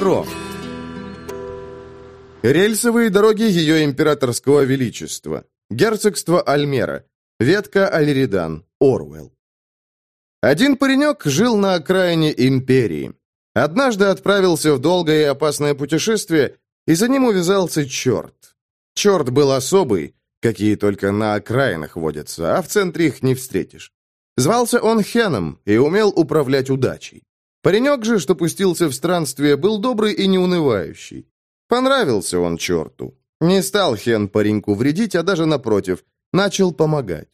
Перо. Рельсовые дороги Ее Императорского Величества. Герцогство Альмера. Ветка Алиридан. Орвелл. Один паренек жил на окраине империи. Однажды отправился в долгое и опасное путешествие, и за ним увязался черт. Черт был особый, какие только на окраинах водятся, а в центре их не встретишь. Звался он Хеном и умел управлять удачей. Паренек же, что пустился в странствие, был добрый и неунывающий. Понравился он черту. Не стал Хен пареньку вредить, а даже напротив, начал помогать.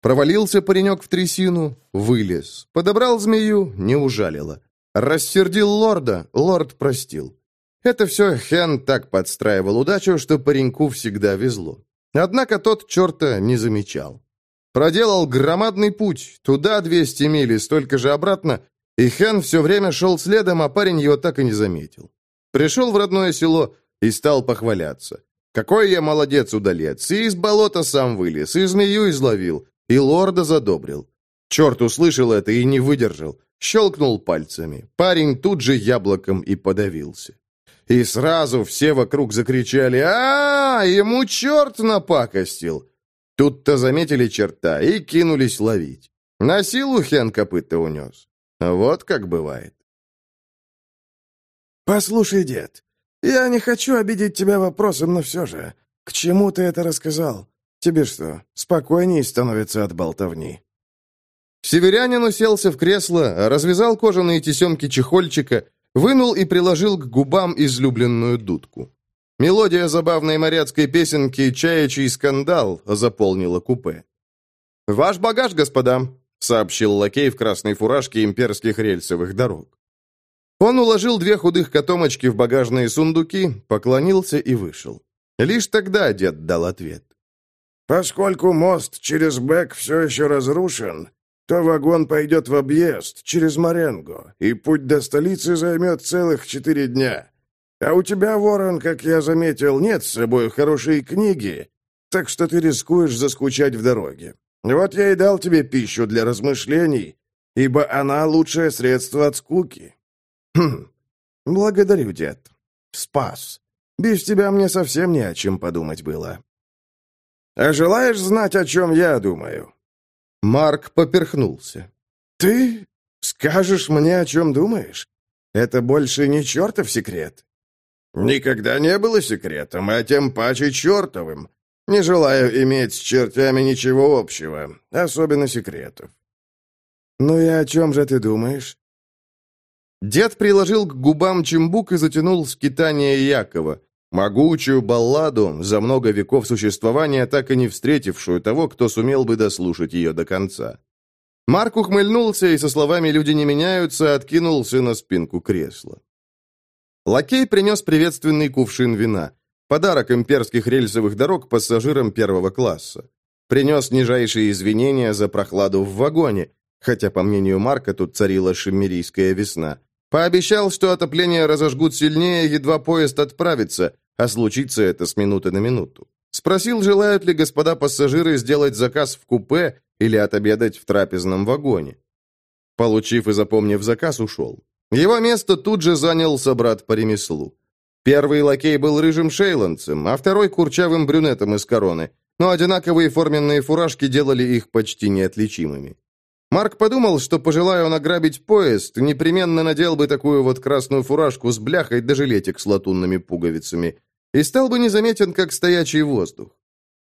Провалился паренек в трясину, вылез. Подобрал змею, не ужалило. Рассердил лорда, лорд простил. Это все Хен так подстраивал удачу, что пареньку всегда везло. Однако тот черта не замечал. Проделал громадный путь, туда 200 миль и столько же обратно, и Хен все время шел следом, а парень его так и не заметил. Пришел в родное село и стал похваляться. Какой я молодец, удалец, и из болота сам вылез, и змею изловил, и лорда задобрил. Черт услышал это и не выдержал. Щелкнул пальцами. Парень тут же яблоком и подавился. И сразу все вокруг закричали а, -а, -а Ему черт напакостил!» Тут-то заметили черта и кинулись ловить. На силу Хен копыта унес. Вот как бывает. «Послушай, дед, я не хочу обидеть тебя вопросом, но все же, к чему ты это рассказал? Тебе что, спокойнее становится от болтовни?» Северянин уселся в кресло, развязал кожаные тесемки чехольчика, вынул и приложил к губам излюбленную дудку. Мелодия забавной моряцкой песенки «Чаячий скандал» заполнила купе. «Ваш багаж, господа», — сообщил лакей в красной фуражке имперских рельсовых дорог. Он уложил две худых котомочки в багажные сундуки, поклонился и вышел. Лишь тогда дед дал ответ. «Поскольку мост через Бэк все еще разрушен, то вагон пойдет в объезд через Маренго, и путь до столицы займет целых четыре дня. А у тебя, Ворон, как я заметил, нет с собой хорошей книги, так что ты рискуешь заскучать в дороге. Вот я и дал тебе пищу для размышлений, ибо она лучшее средство от скуки. Хм, благодарю, дед. Спас. Без тебя мне совсем не о чем подумать было. А желаешь знать, о чем я думаю? Марк поперхнулся. Ты скажешь мне, о чем думаешь? Это больше не чертов секрет. Никогда не было секретом, а тем паче чертовым. Не желаю иметь с чертями ничего общего, особенно секретов. Ну и о чем же ты думаешь? Дед приложил к губам чембук и затянул скитание Якова, могучую балладу, за много веков существования так и не встретившую того, кто сумел бы дослушать ее до конца. Марк ухмыльнулся и со словами «люди не меняются» откинулся на спинку кресла. Лакей принес приветственный кувшин вина. Подарок имперских рельсовых дорог пассажирам первого класса. Принес нижайшие извинения за прохладу в вагоне, хотя, по мнению Марка, тут царила шиммерийская весна. Пообещал, что отопление разожгут сильнее, едва поезд отправится, а случится это с минуты на минуту. Спросил, желают ли господа пассажиры сделать заказ в купе или отобедать в трапезном вагоне. Получив и запомнив заказ, ушел. Его место тут же занял собрат по ремеслу. Первый лакей был рыжим шейландцем, а второй курчавым брюнетом из короны, но одинаковые форменные фуражки делали их почти неотличимыми. Марк подумал, что, пожелая он ограбить поезд, непременно надел бы такую вот красную фуражку с бляхой да жилетик с латунными пуговицами, и стал бы незаметен, как стоячий воздух.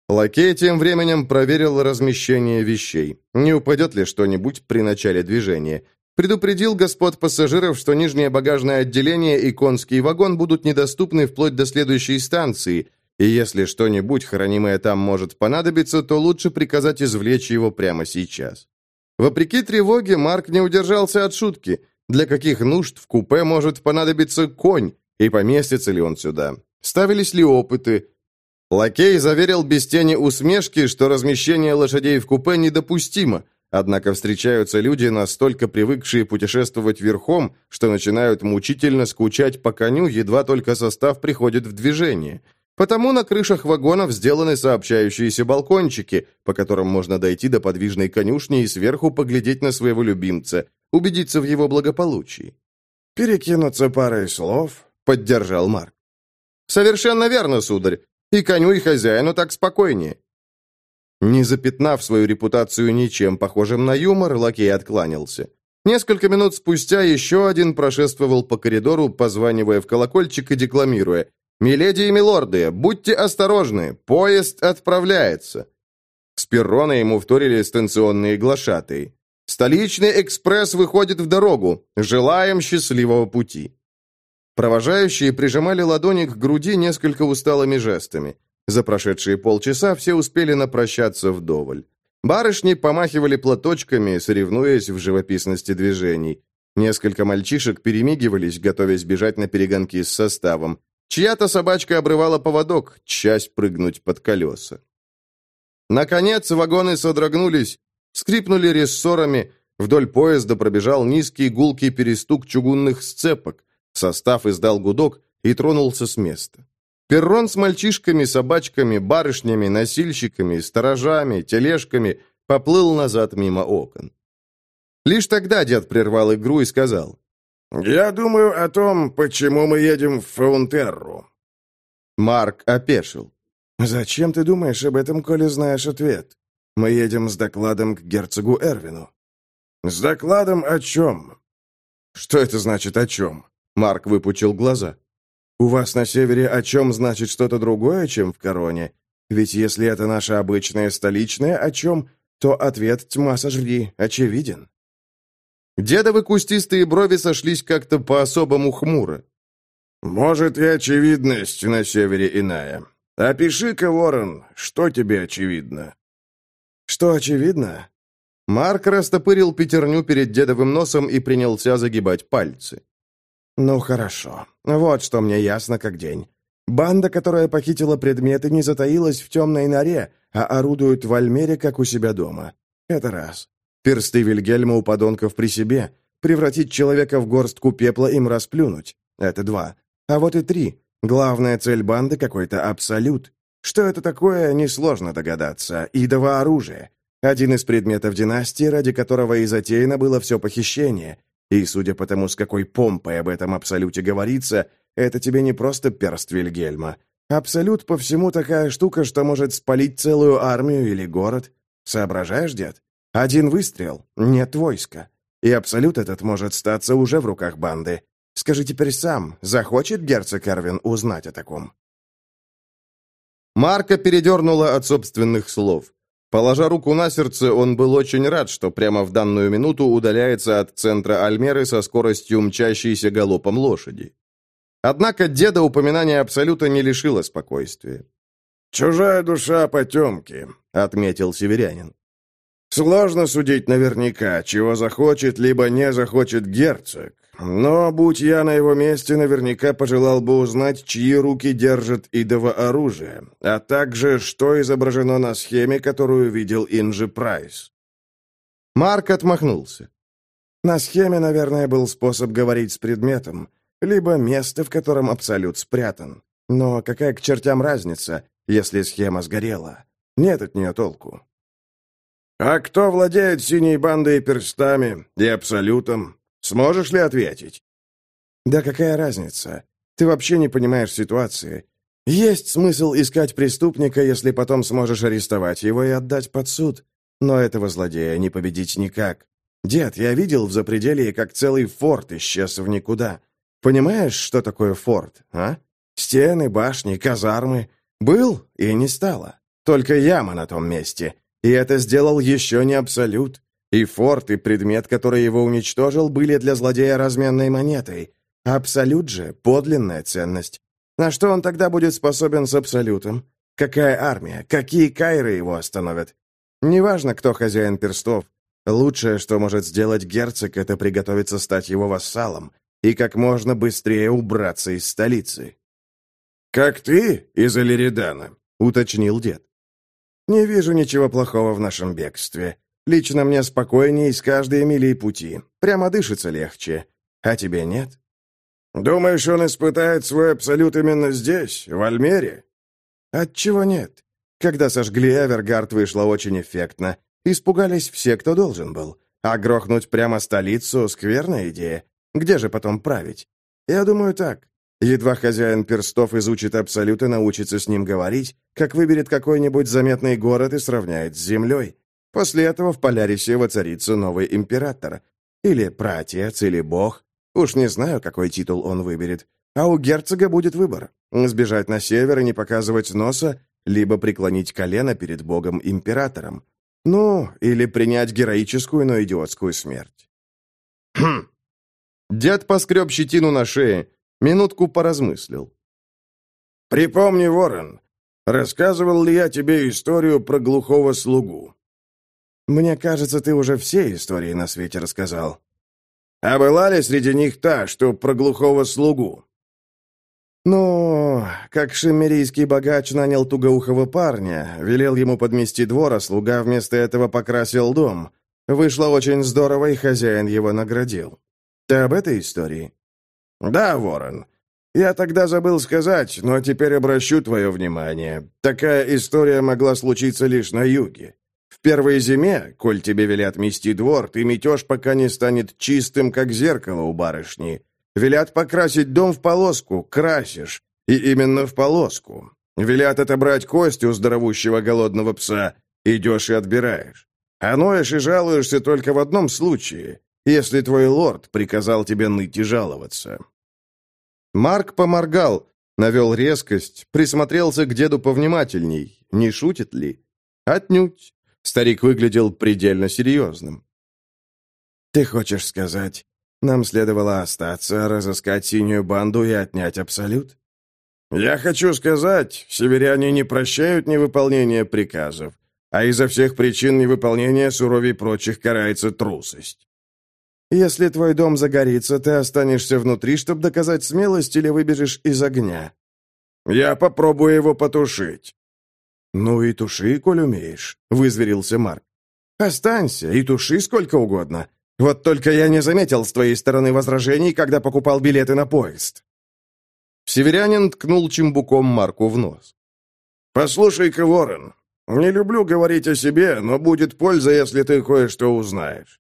Лакей тем временем проверил размещение вещей. Не упадет ли что-нибудь при начале движения. Предупредил господ пассажиров, что нижнее багажное отделение и конский вагон будут недоступны вплоть до следующей станции, и если что-нибудь, хранимое там, может понадобиться, то лучше приказать извлечь его прямо сейчас. Вопреки тревоге, Марк не удержался от шутки. Для каких нужд в купе может понадобиться конь, и поместится ли он сюда? Ставились ли опыты? Лакей заверил без тени усмешки, что размещение лошадей в купе недопустимо, Однако встречаются люди, настолько привыкшие путешествовать верхом, что начинают мучительно скучать по коню, едва только состав приходит в движение. Потому на крышах вагонов сделаны сообщающиеся балкончики, по которым можно дойти до подвижной конюшни и сверху поглядеть на своего любимца, убедиться в его благополучии. Перекинуться парой слов, — поддержал Марк. «Совершенно верно, сударь. И коню, и хозяину так спокойнее». Не запятнав свою репутацию ничем похожим на юмор, лакей откланялся. Несколько минут спустя еще один прошествовал по коридору, позванивая в колокольчик и декламируя. «Миледи и милорды, будьте осторожны, поезд отправляется». С перрона ему вторили станционные глашатые. «Столичный экспресс выходит в дорогу. Желаем счастливого пути». Провожающие прижимали ладони к груди несколько усталыми жестами. За прошедшие полчаса все успели напрощаться вдоволь. Барышни помахивали платочками, соревнуясь в живописности движений. Несколько мальчишек перемигивались, готовясь бежать на перегонки с составом. Чья-то собачка обрывала поводок, часть прыгнуть под колеса. Наконец вагоны содрогнулись, скрипнули рессорами, вдоль поезда пробежал низкий гулкий перестук чугунных сцепок, состав издал гудок и тронулся с места. Перрон с мальчишками, собачками, барышнями, носильщиками, сторожами, тележками поплыл назад мимо окон. Лишь тогда дед прервал игру и сказал. «Я думаю о том, почему мы едем в Фаунтерру». Марк опешил. «Зачем ты думаешь об этом, коли знаешь ответ? Мы едем с докладом к герцогу Эрвину». «С докладом о чем?» «Что это значит о чем?» Марк выпучил глаза. У вас на севере о чем значит что-то другое, чем в короне? Ведь если это наша обычная столичная о чем, то ответ «тьма сожри» очевиден. Дедовы кустистые брови сошлись как-то по-особому хмуро. «Может, и очевидность на севере иная. Опиши-ка, Ворон, что тебе очевидно?» «Что очевидно?» Марк растопырил пятерню перед дедовым носом и принялся загибать пальцы. «Ну хорошо. Вот что мне ясно как день. Банда, которая похитила предметы, не затаилась в темной норе, а орудует в Альмере, как у себя дома. Это раз. Персты Вильгельма у подонков при себе. Превратить человека в горстку пепла им расплюнуть. Это два. А вот и три. Главная цель банды — какой-то абсолют. Что это такое, несложно догадаться. Идово оружие. Один из предметов династии, ради которого и затеяно было все похищение — и, судя по тому, с какой помпой об этом абсолюте говорится, это тебе не просто перст Вильгельма. Абсолют по всему такая штука, что может спалить целую армию или город. Соображаешь, дед? Один выстрел, нет войска. И абсолют этот может статься уже в руках банды. Скажи теперь сам, захочет герцог Эрвин узнать о таком?» Марка передернула от собственных слов. Положа руку на сердце, он был очень рад, что прямо в данную минуту удаляется от центра Альмеры со скоростью мчащейся галопом лошади. Однако деда упоминание Абсолюта не лишило спокойствия. «Чужая душа потемки», — отметил северянин. «Сложно судить наверняка, чего захочет, либо не захочет герцог. Но, будь я на его месте, наверняка пожелал бы узнать, чьи руки держат идово оружие, а также, что изображено на схеме, которую видел Инжи Прайс. Марк отмахнулся. На схеме, наверное, был способ говорить с предметом, либо место, в котором абсолют спрятан. Но какая к чертям разница, если схема сгорела? Нет от нее толку. «А кто владеет синей бандой и перстами, и абсолютом?» Сможешь ли ответить?» «Да какая разница? Ты вообще не понимаешь ситуации. Есть смысл искать преступника, если потом сможешь арестовать его и отдать под суд. Но этого злодея не победить никак. Дед, я видел в запределье, как целый форт исчез в никуда. Понимаешь, что такое форт, а? Стены, башни, казармы. Был и не стало. Только яма на том месте. И это сделал еще не Абсолют. И форт, и предмет, который его уничтожил, были для злодея разменной монетой. Абсолют же — подлинная ценность. На что он тогда будет способен с Абсолютом? Какая армия? Какие кайры его остановят? Неважно, кто хозяин перстов. Лучшее, что может сделать герцог, это приготовиться стать его вассалом и как можно быстрее убраться из столицы. «Как ты из Алиридана?» — уточнил дед. «Не вижу ничего плохого в нашем бегстве. Лично мне спокойнее с каждой мили пути. Прямо дышится легче. А тебе нет? Думаешь, он испытает свой абсолют именно здесь, в Альмере? Отчего нет? Когда сожгли Эвергард, вышло очень эффектно. Испугались все, кто должен был. А грохнуть прямо столицу — скверная идея. Где же потом править? Я думаю так. Едва хозяин перстов изучит Абсолют и научится с ним говорить, как выберет какой-нибудь заметный город и сравняет с землей. После этого в Полярисе воцарится новый император. Или праотец, или бог. Уж не знаю, какой титул он выберет. А у герцога будет выбор. Сбежать на север и не показывать носа, либо преклонить колено перед богом-императором. Ну, или принять героическую, но идиотскую смерть. Хм. Дед поскреб щетину на шее, Минутку поразмыслил. «Припомни, Ворон, рассказывал ли я тебе историю про глухого слугу?» «Мне кажется, ты уже все истории на свете рассказал». «А была ли среди них та, что про глухого слугу?» «Ну, как шемерийский богач нанял тугоухого парня, велел ему подмести двор, а слуга вместо этого покрасил дом. Вышло очень здорово, и хозяин его наградил. Ты об этой истории?» «Да, Ворон. Я тогда забыл сказать, но теперь обращу твое внимание. Такая история могла случиться лишь на юге. Первой зиме, коль тебе велят мести двор, ты метешь, пока не станет чистым, как зеркало у барышни. Велят покрасить дом в полоску, красишь. И именно в полоску. Велят отобрать кость у здоровущего голодного пса. Идешь и отбираешь. А ноешь и жалуешься только в одном случае, если твой лорд приказал тебе ныть и жаловаться. Марк поморгал, навел резкость, присмотрелся к деду повнимательней. Не шутит ли? Отнюдь. Старик выглядел предельно серьезным. «Ты хочешь сказать, нам следовало остаться, разыскать синюю банду и отнять Абсолют?» «Я хочу сказать, северяне не прощают невыполнения приказов, а изо всех причин невыполнения суровей прочих карается трусость. Если твой дом загорится, ты останешься внутри, чтобы доказать смелость, или выбежишь из огня?» «Я попробую его потушить». «Ну и туши, коль умеешь», — вызверился Марк. «Останься и туши сколько угодно. Вот только я не заметил с твоей стороны возражений, когда покупал билеты на поезд». Северянин ткнул чембуком Марку в нос. «Послушай-ка, Ворон, не люблю говорить о себе, но будет польза, если ты кое-что узнаешь.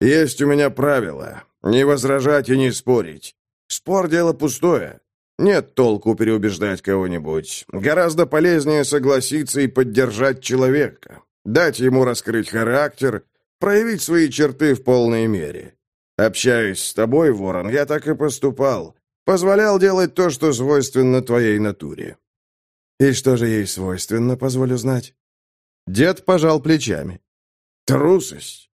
Есть у меня правило. Не возражать и не спорить. Спор — дело пустое. Нет толку переубеждать кого-нибудь. Гораздо полезнее согласиться и поддержать человека. Дать ему раскрыть характер, проявить свои черты в полной мере. Общаясь с тобой, Ворон, я так и поступал. Позволял делать то, что свойственно твоей натуре. И что же ей свойственно, позволю знать? Дед пожал плечами. Трусость.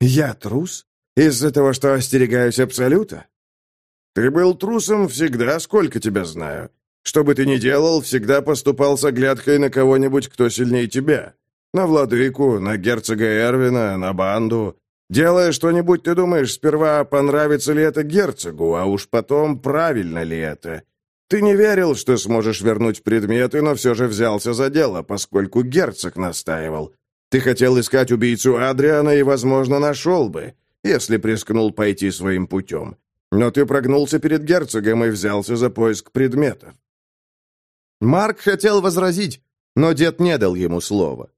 «Я трус? Из-за того, что остерегаюсь Абсолюта?» «Ты был трусом всегда, сколько тебя знаю. Что бы ты ни делал, всегда поступал с оглядкой на кого-нибудь, кто сильнее тебя. На владыку, на герцога Эрвина, на банду. Делая что-нибудь, ты думаешь сперва, понравится ли это герцогу, а уж потом, правильно ли это. Ты не верил, что сможешь вернуть предметы, но все же взялся за дело, поскольку герцог настаивал. Ты хотел искать убийцу Адриана и, возможно, нашел бы, если прискнул пойти своим путем. Но ты прогнулся перед герцогом и взялся за поиск предметов. Марк хотел возразить, но дед не дал ему слова.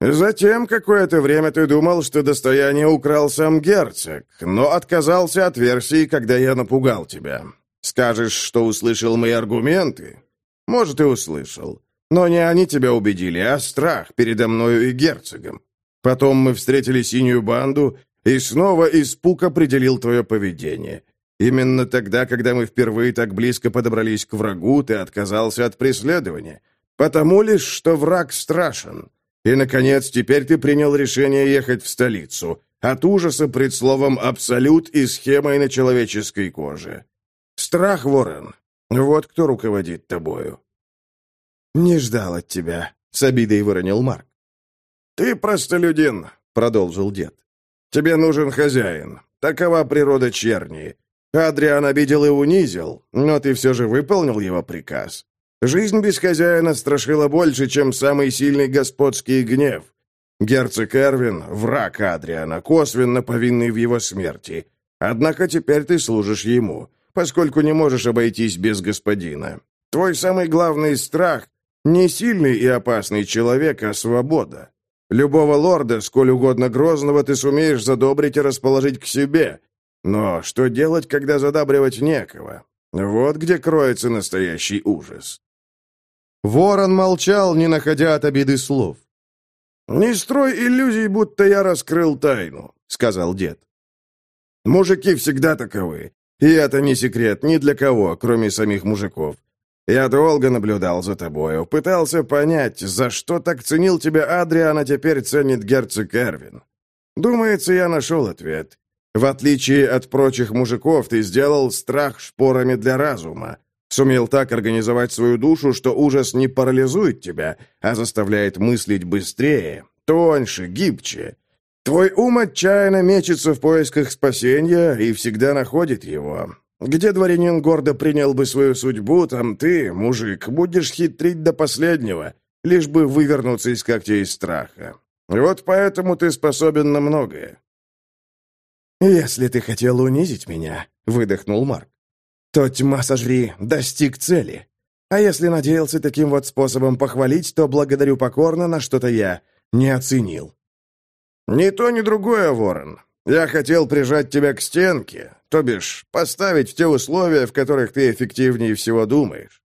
Затем какое-то время ты думал, что достояние украл сам герцог, но отказался от версии, когда я напугал тебя. Скажешь, что услышал мои аргументы? Может, и услышал. Но не они тебя убедили, а страх передо мною и герцогом. Потом мы встретили синюю банду, и снова испуг определил твое поведение. Именно тогда, когда мы впервые так близко подобрались к врагу, ты отказался от преследования. Потому лишь, что враг страшен. И, наконец, теперь ты принял решение ехать в столицу. От ужаса пред словом «абсолют» и схемой на человеческой коже. Страх, Ворон, вот кто руководит тобою. «Не ждал от тебя», — с обидой выронил Марк. «Ты простолюдин», — продолжил дед. «Тебе нужен хозяин. Такова природа черни. Адриан обидел и унизил, но ты все же выполнил его приказ. Жизнь без хозяина страшила больше, чем самый сильный господский гнев. Герцог Эрвин — враг Адриана, косвенно повинный в его смерти. Однако теперь ты служишь ему, поскольку не можешь обойтись без господина. Твой самый главный страх не сильный и опасный человек, а свобода. Любого лорда, сколь угодно грозного, ты сумеешь задобрить и расположить к себе. Но что делать, когда задабривать некого? Вот где кроется настоящий ужас. Ворон молчал, не находя от обиды слов. «Не строй иллюзий, будто я раскрыл тайну», — сказал дед. «Мужики всегда таковы. И это не секрет ни для кого, кроме самих мужиков. Я долго наблюдал за тобою, пытался понять, за что так ценил тебя Адриан, а теперь ценит герцог Эрвин. Думается, я нашел ответ. В отличие от прочих мужиков, ты сделал страх шпорами для разума. Сумел так организовать свою душу, что ужас не парализует тебя, а заставляет мыслить быстрее, тоньше, гибче. Твой ум отчаянно мечется в поисках спасения и всегда находит его. Где дворянин гордо принял бы свою судьбу, там ты, мужик, будешь хитрить до последнего, лишь бы вывернуться из когтей страха. Вот поэтому ты способен на многое». «Если ты хотел унизить меня», — выдохнул Марк, «то тьма сожри, достиг цели. А если надеялся таким вот способом похвалить, то благодарю покорно, на что-то я не оценил». «Ни то, ни другое, Ворон. Я хотел прижать тебя к стенке, то бишь поставить в те условия, в которых ты эффективнее всего думаешь.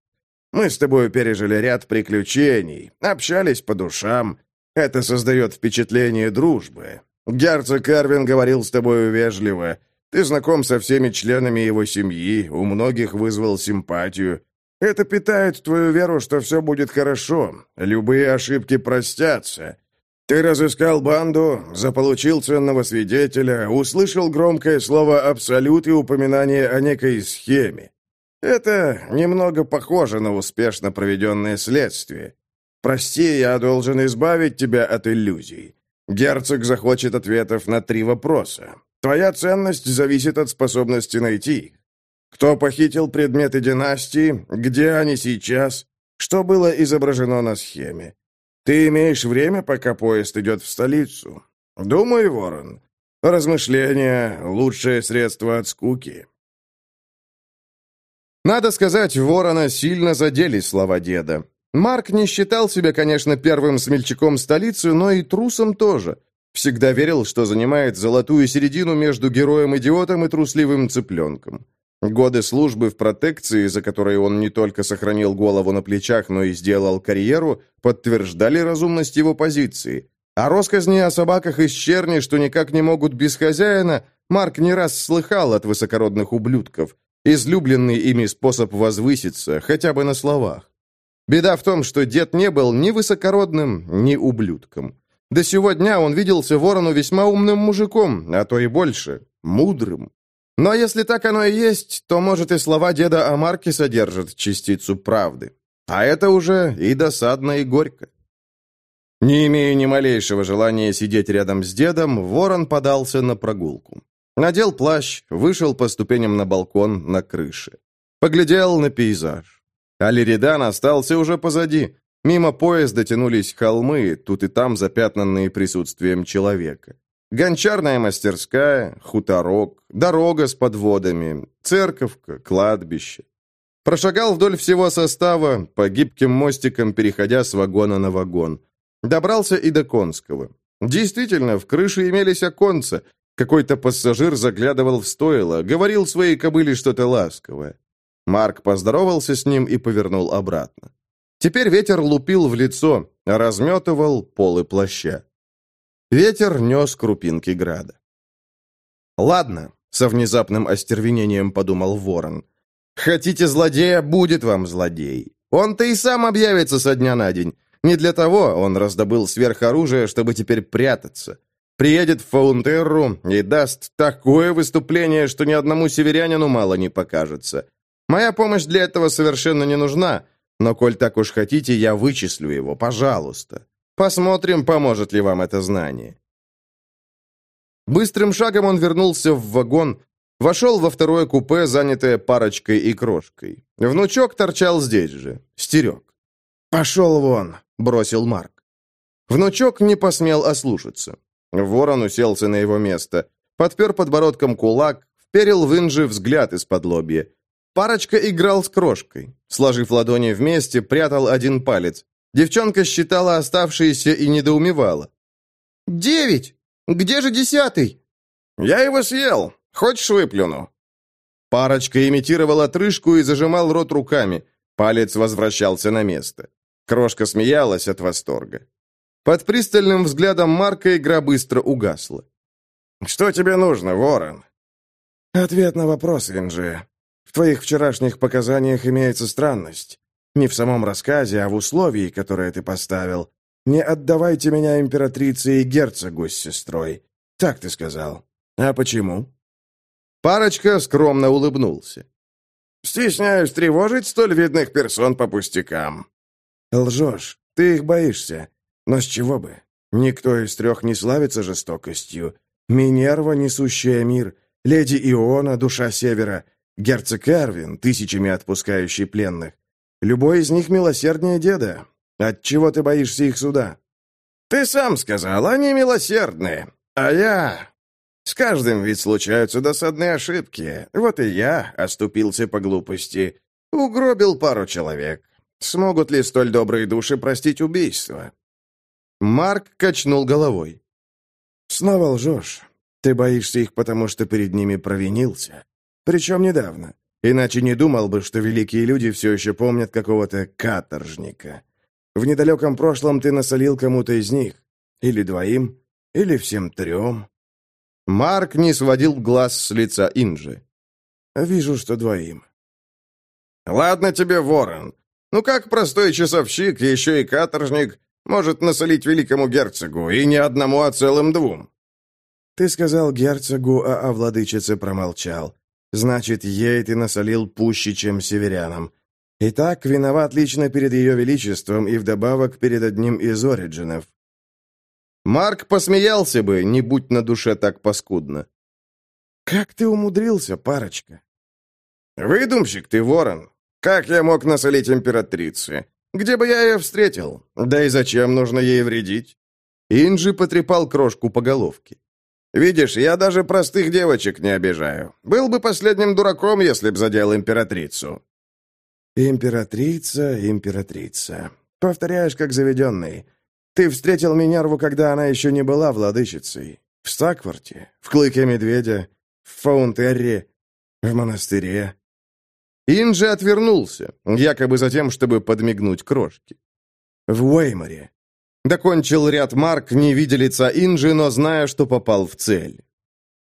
Мы с тобой пережили ряд приключений, общались по душам. Это создает впечатление дружбы. Герцог Эрвин говорил с тобой вежливо. Ты знаком со всеми членами его семьи, у многих вызвал симпатию. Это питает твою веру, что все будет хорошо, любые ошибки простятся. Ты разыскал банду, заполучил ценного свидетеля, услышал громкое слово «абсолют» и упоминание о некой схеме. Это немного похоже на успешно проведенное следствие. Прости, я должен избавить тебя от иллюзий. Герцог захочет ответов на три вопроса. Твоя ценность зависит от способности найти их. Кто похитил предметы династии? Где они сейчас? Что было изображено на схеме? Ты имеешь время, пока поезд идет в столицу. Думай, Ворон. Размышления — лучшее средство от скуки. Надо сказать, Ворона сильно задели слова деда. Марк не считал себя, конечно, первым смельчаком столицы, но и трусом тоже. Всегда верил, что занимает золотую середину между героем-идиотом и трусливым цыпленком. Годы службы в протекции, за которые он не только сохранил голову на плечах, но и сделал карьеру, подтверждали разумность его позиции. А росказни о собаках из черни, что никак не могут без хозяина, Марк не раз слыхал от высокородных ублюдков. Излюбленный ими способ возвыситься, хотя бы на словах. Беда в том, что дед не был ни высокородным, ни ублюдком. До сего дня он виделся ворону весьма умным мужиком, а то и больше, мудрым. Но если так оно и есть, то, может, и слова деда о Марке содержат частицу правды. А это уже и досадно, и горько. Не имея ни малейшего желания сидеть рядом с дедом, ворон подался на прогулку. Надел плащ, вышел по ступеням на балкон на крыше. Поглядел на пейзаж. Алиридан остался уже позади. Мимо поезда тянулись холмы, тут и там запятнанные присутствием человека. Гончарная мастерская, хуторок, дорога с подводами, церковка, кладбище. Прошагал вдоль всего состава, по гибким мостикам переходя с вагона на вагон. Добрался и до Конского. Действительно, в крыше имелись оконца. Какой-то пассажир заглядывал в стойло, говорил своей кобыле что-то ласковое. Марк поздоровался с ним и повернул обратно. Теперь ветер лупил в лицо, разметывал полы плаща. Ветер нес крупинки града. «Ладно», — со внезапным остервенением подумал ворон. «Хотите злодея, будет вам злодей. Он-то и сам объявится со дня на день. Не для того он раздобыл сверхоружие, чтобы теперь прятаться. Приедет в Фаунтерру и даст такое выступление, что ни одному северянину мало не покажется. Моя помощь для этого совершенно не нужна, но коль так уж хотите, я вычислю его, пожалуйста. Посмотрим, поможет ли вам это знание. Быстрым шагом он вернулся в вагон, вошел во второе купе, занятое парочкой и крошкой. Внучок торчал здесь же, стерег. «Пошел вон!» — бросил Марк. Внучок не посмел ослушаться. Ворон уселся на его место, подпер подбородком кулак, вперил в Инжи взгляд из-под лобья. Парочка играл с крошкой. Сложив ладони вместе, прятал один палец. Девчонка считала оставшиеся и недоумевала. «Девять! Где же десятый?» «Я его съел. Хочешь, выплюну?» Парочка имитировала отрыжку и зажимал рот руками. Палец возвращался на место. Крошка смеялась от восторга. Под пристальным взглядом Марка игра быстро угасла. «Что тебе нужно, Ворон?» «Ответ на вопрос, Инжи. В твоих вчерашних показаниях имеется странность. Не в самом рассказе, а в условии, которое ты поставил. Не отдавайте меня императрице и герцогу с сестрой. Так ты сказал. А почему?» Парочка скромно улыбнулся. «Стесняюсь тревожить столь видных персон по пустякам». «Лжешь. Ты их боишься. Но с чего бы? Никто из трех не славится жестокостью. Минерва, несущая мир, леди Иона, душа севера, герцог Эрвин, тысячами отпускающий пленных. Любой из них милосерднее деда. Отчего ты боишься их суда? Ты сам сказал, они милосердные. А я... С каждым ведь случаются досадные ошибки. Вот и я оступился по глупости. Угробил пару человек. Смогут ли столь добрые души простить убийство? Марк качнул головой. «Снова лжешь. Ты боишься их, потому что перед ними провинился. Причем недавно. Иначе не думал бы, что великие люди все еще помнят какого-то каторжника. В недалеком прошлом ты насолил кому-то из них. Или двоим, или всем трем». Марк не сводил глаз с лица Инжи. «Вижу, что двоим». «Ладно тебе, ворон. Ну как простой часовщик, еще и каторжник, может насолить великому герцогу, и не одному, а целым двум». «Ты сказал герцогу, а о владычице промолчал. Значит, ей ты насолил пуще, чем северянам. Итак, виноват лично перед ее величеством и вдобавок перед одним из Ориджинов». Марк посмеялся бы, не будь на душе так паскудно. «Как ты умудрился, парочка?» «Выдумщик ты, ворон. Как я мог насолить императрице? Где бы я ее встретил? Да и зачем нужно ей вредить?» Инджи потрепал крошку по головке. «Видишь, я даже простых девочек не обижаю. Был бы последним дураком, если б задел императрицу». «Императрица, императрица. Повторяешь, как заведенный. Ты встретил Минерву, когда она еще не была владычицей. В Стакварте, в Клыке Медведя, в Фаунтерре, в монастыре. Инджи отвернулся, якобы за тем, чтобы подмигнуть крошке. «В Уэйморе». Докончил ряд марк, не видя лица Инджи, но зная, что попал в цель.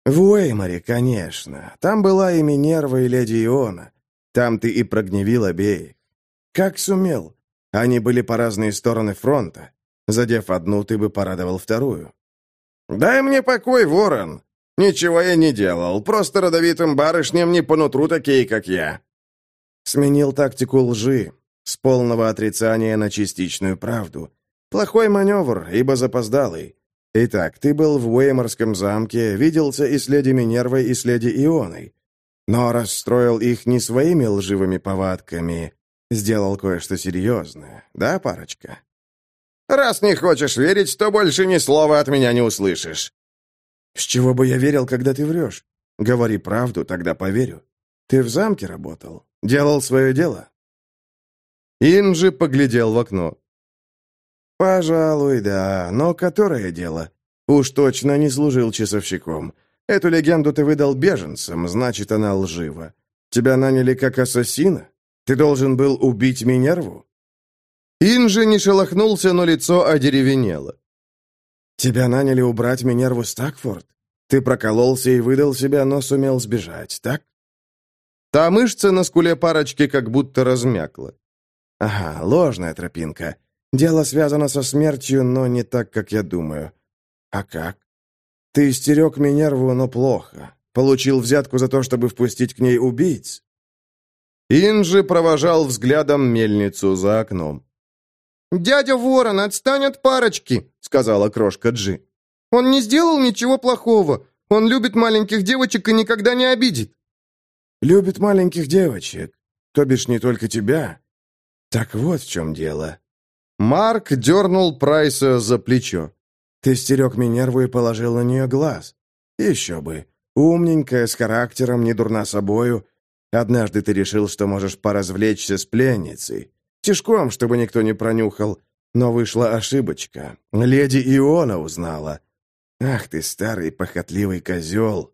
«В Уэйморе, конечно. Там была и Минерва, и леди Иона. Там ты и прогневил обеих. Как сумел. Они были по разные стороны фронта. Задев одну, ты бы порадовал вторую». «Дай мне покой, ворон. Ничего я не делал. Просто родовитым барышням не по нутру такие, как я». Сменил тактику лжи, с полного отрицания на частичную правду. Плохой маневр, ибо запоздалый. Итак, ты был в Уэйморском замке, виделся и с леди Минервой, и с леди Ионой. Но расстроил их не своими лживыми повадками. Сделал кое-что серьезное. Да, парочка? Раз не хочешь верить, то больше ни слова от меня не услышишь. С чего бы я верил, когда ты врешь? Говори правду, тогда поверю. Ты в замке работал? Делал свое дело?» Инжи поглядел в окно. «Пожалуй, да. Но которое дело? Уж точно не служил часовщиком. Эту легенду ты выдал беженцам, значит, она лжива. Тебя наняли как ассасина? Ты должен был убить Минерву?» Инжи не шелохнулся, но лицо одеревенело. «Тебя наняли убрать Минерву Стакфорд? Ты прокололся и выдал себя, но сумел сбежать, так?» Та мышца на скуле парочки как будто размякла. «Ага, ложная тропинка. Дело связано со смертью, но не так, как я думаю. А как? Ты истерег Минерву, но плохо. Получил взятку за то, чтобы впустить к ней убийц?» Инжи провожал взглядом мельницу за окном. «Дядя Ворон, отстань от парочки!» — сказала крошка Джи. «Он не сделал ничего плохого. Он любит маленьких девочек и никогда не обидит». Любит маленьких девочек, то бишь не только тебя. Так вот в чем дело». Марк дернул Прайса за плечо. «Ты стерег Минерву и положил на нее глаз. Еще бы. Умненькая, с характером, не дурна собою. Однажды ты решил, что можешь поразвлечься с пленницей. Тишком, чтобы никто не пронюхал. Но вышла ошибочка. Леди Иона узнала. Ах ты, старый похотливый козел.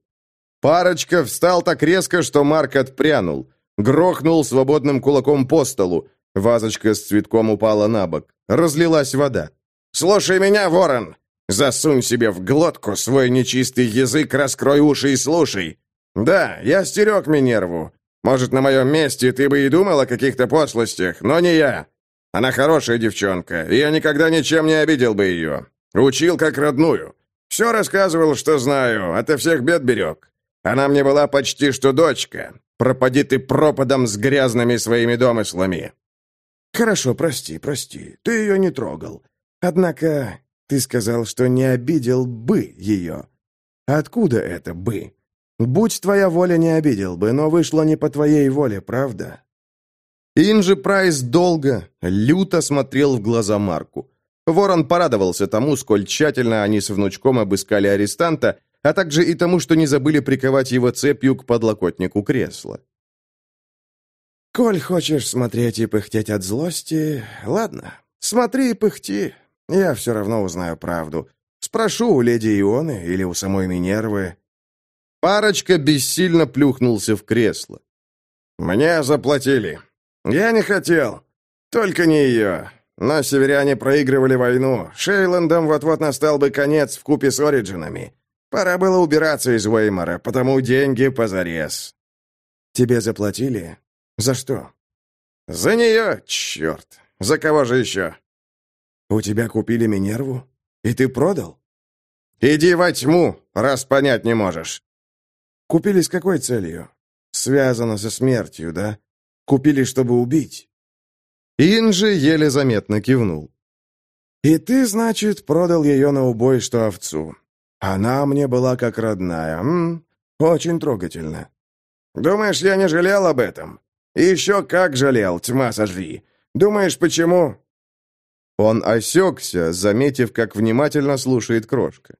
Парочка встал так резко, что Марк отпрянул. Грохнул свободным кулаком по столу. Вазочка с цветком упала на бок. Разлилась вода. «Слушай меня, ворон! Засунь себе в глотку свой нечистый язык, раскрой уши и слушай. Да, я стерег Минерву. Может, на моем месте ты бы и думал о каких-то пошлостях, но не я. Она хорошая девчонка, и я никогда ничем не обидел бы ее. Учил как родную. Все рассказывал, что знаю, ото всех бед берег. Она мне была почти что дочка. Пропади ты пропадом с грязными своими домыслами». «Хорошо, прости, прости. Ты ее не трогал. Однако ты сказал, что не обидел бы ее. Откуда это «бы»? Будь твоя воля, не обидел бы, но вышло не по твоей воле, правда?» Инжи Прайс долго, люто смотрел в глаза Марку. Ворон порадовался тому, сколь тщательно они с внучком обыскали арестанта, а также и тому, что не забыли приковать его цепью к подлокотнику кресла. «Коль хочешь смотреть и пыхтеть от злости, ладно, смотри и пыхти. Я все равно узнаю правду. Спрошу у леди Ионы или у самой Минервы». Парочка бессильно плюхнулся в кресло. «Мне заплатили. Я не хотел. Только не ее. Но северяне проигрывали войну. Шейландам вот-вот настал бы конец в купе с Ориджинами. Пора было убираться из Уэймора, потому деньги позарез. Тебе заплатили? За что? За нее, черт. За кого же еще? У тебя купили Минерву? И ты продал? Иди во тьму, раз понять не можешь. Купили с какой целью? Связано со смертью, да? Купили, чтобы убить. Инжи еле заметно кивнул. «И ты, значит, продал ее на убой, что овцу. Она мне была как родная. М очень трогательно. Думаешь, я не жалел об этом? Еще как жалел, тьма сожри. Думаешь, почему?» Он осекся, заметив, как внимательно слушает крошка.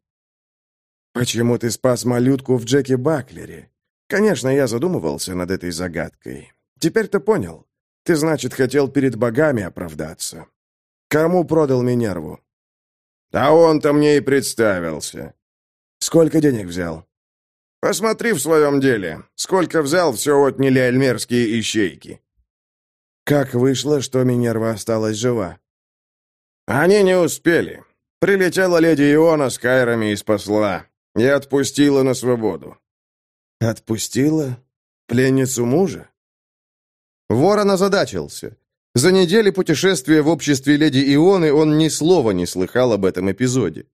«Почему ты спас малютку в Джеке Баклере? Конечно, я задумывался над этой загадкой. Теперь-то понял. Ты, значит, хотел перед богами оправдаться. Кому продал Минерву?» «А он-то мне и представился. Сколько денег взял? Посмотри в своем деле. Сколько взял, все отняли альмерские ищейки. Как вышло, что Минерва осталась жива? Они не успели. Прилетела леди Иона с Кайрами и спасла. И отпустила на свободу. Отпустила? Пленницу мужа? Ворон озадачился. За недели путешествия в обществе леди Ионы он ни слова не слыхал об этом эпизоде.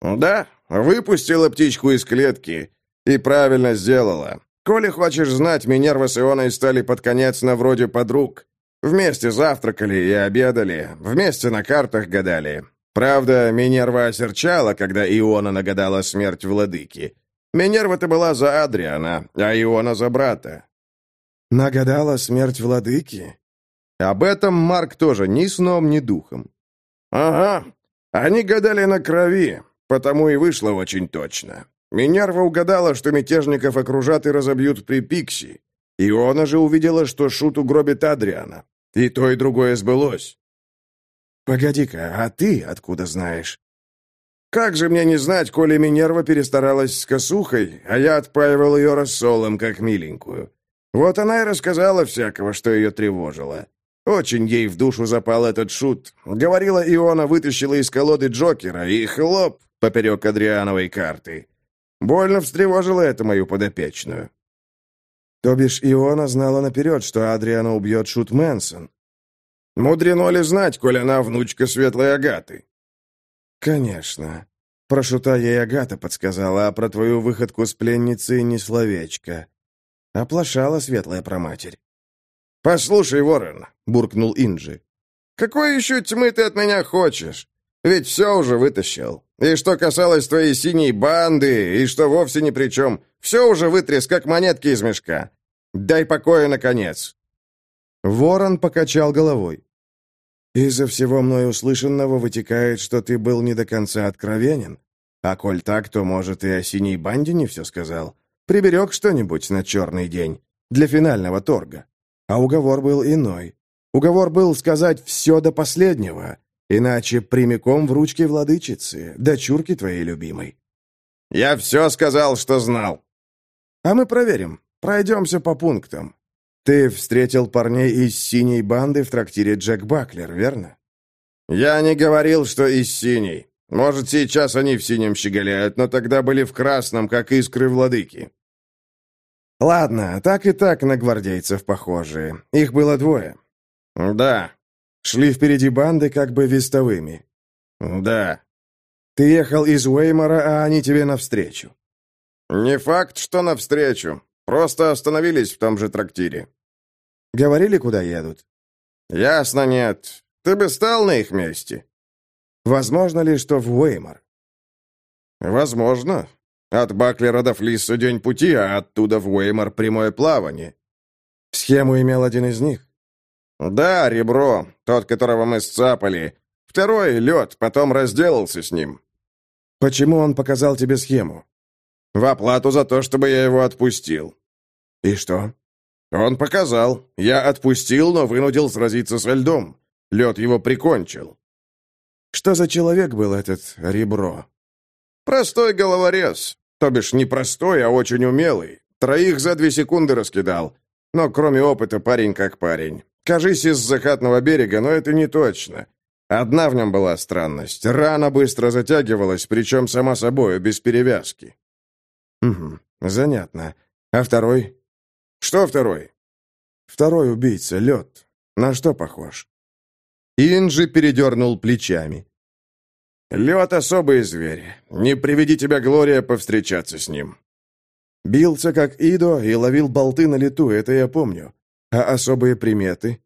«Да, выпустила птичку из клетки. И правильно сделала. Коли хочешь знать, Минерва с Ионой стали под конец на вроде подруг. Вместе завтракали и обедали, вместе на картах гадали. Правда, Минерва осерчала, когда Иона нагадала смерть владыки. Минерва-то была за Адриана, а Иона за брата. Нагадала смерть владыки? Об этом Марк тоже ни сном, ни духом. Ага, они гадали на крови, Потому и вышло очень точно. Минерва угадала, что мятежников окружат и разобьют при Пикси. Иона же увидела, что Шут угробит Адриана. И то, и другое сбылось. «Погоди-ка, а ты откуда знаешь?» «Как же мне не знать, коли Минерва перестаралась с косухой, а я отпаивал ее рассолом, как миленькую. Вот она и рассказала всякого, что ее тревожило. Очень ей в душу запал этот шут. Говорила, Иона вытащила из колоды Джокера, и хлоп, поперек Адриановой карты. Больно встревожило это мою подопечную. То бишь Иона знала наперед, что Адриана убьет Шут Мэнсон. Мудрено ли знать, коль она внучка Светлой Агаты? Конечно. Про Шута ей Агата подсказала, а про твою выходку с пленницей ни словечко. Оплошала Светлая Проматерь. «Послушай, Ворон», — буркнул Инджи, — «какой еще тьмы ты от меня хочешь? Ведь все уже вытащил. И что касалось твоей синей банды, и что вовсе ни при чем, все уже вытряс, как монетки из мешка. Дай покоя, наконец». Ворон покачал головой. «Из-за всего мной услышанного вытекает, что ты был не до конца откровенен. А коль так, то, может, и о синей банде не все сказал. Приберег что-нибудь на черный день, для финального торга. А уговор был иной. Уговор был сказать все до последнего, Иначе прямиком в ручки владычицы, дочурки твоей любимой». «Я все сказал, что знал». А мы проверим. Пройдемся по пунктам. Ты встретил парней из синей банды в трактире Джек Баклер, верно? Я не говорил, что из синей. Может, сейчас они в синем щеголяют, но тогда были в красном, как искры владыки. Ладно, так и так на гвардейцев похожие. Их было двое. Да. Шли впереди банды как бы вестовыми. Да. Ты ехал из Уэймора, а они тебе навстречу. Не факт, что навстречу. Просто остановились в том же трактире. Говорили, куда едут? Ясно, нет. Ты бы стал на их месте. Возможно ли, что в Уэймор? Возможно. От Баклера до Флисса день пути, а оттуда в Уэймор прямое плавание. Схему имел один из них? Да, ребро, тот, которого мы сцапали. Второй — лед, потом разделался с ним. Почему он показал тебе схему? В оплату за то, чтобы я его отпустил. И что? Он показал. Я отпустил, но вынудил сразиться со льдом. Лед его прикончил. Что за человек был этот ребро? Простой головорез. То бишь не простой, а очень умелый. Троих за две секунды раскидал. Но кроме опыта парень как парень. Кажись, из закатного берега, но это не точно. Одна в нем была странность. Рана быстро затягивалась, причем сама собой, без перевязки. Угу, занятно. А второй? Что второй? Второй убийца, лед. На что похож? Инджи передернул плечами. «Лед — особый зверь. Не приведи тебя, Глория, повстречаться с ним». Бился, как Идо, и ловил болты на лету, это я помню. А особые приметы?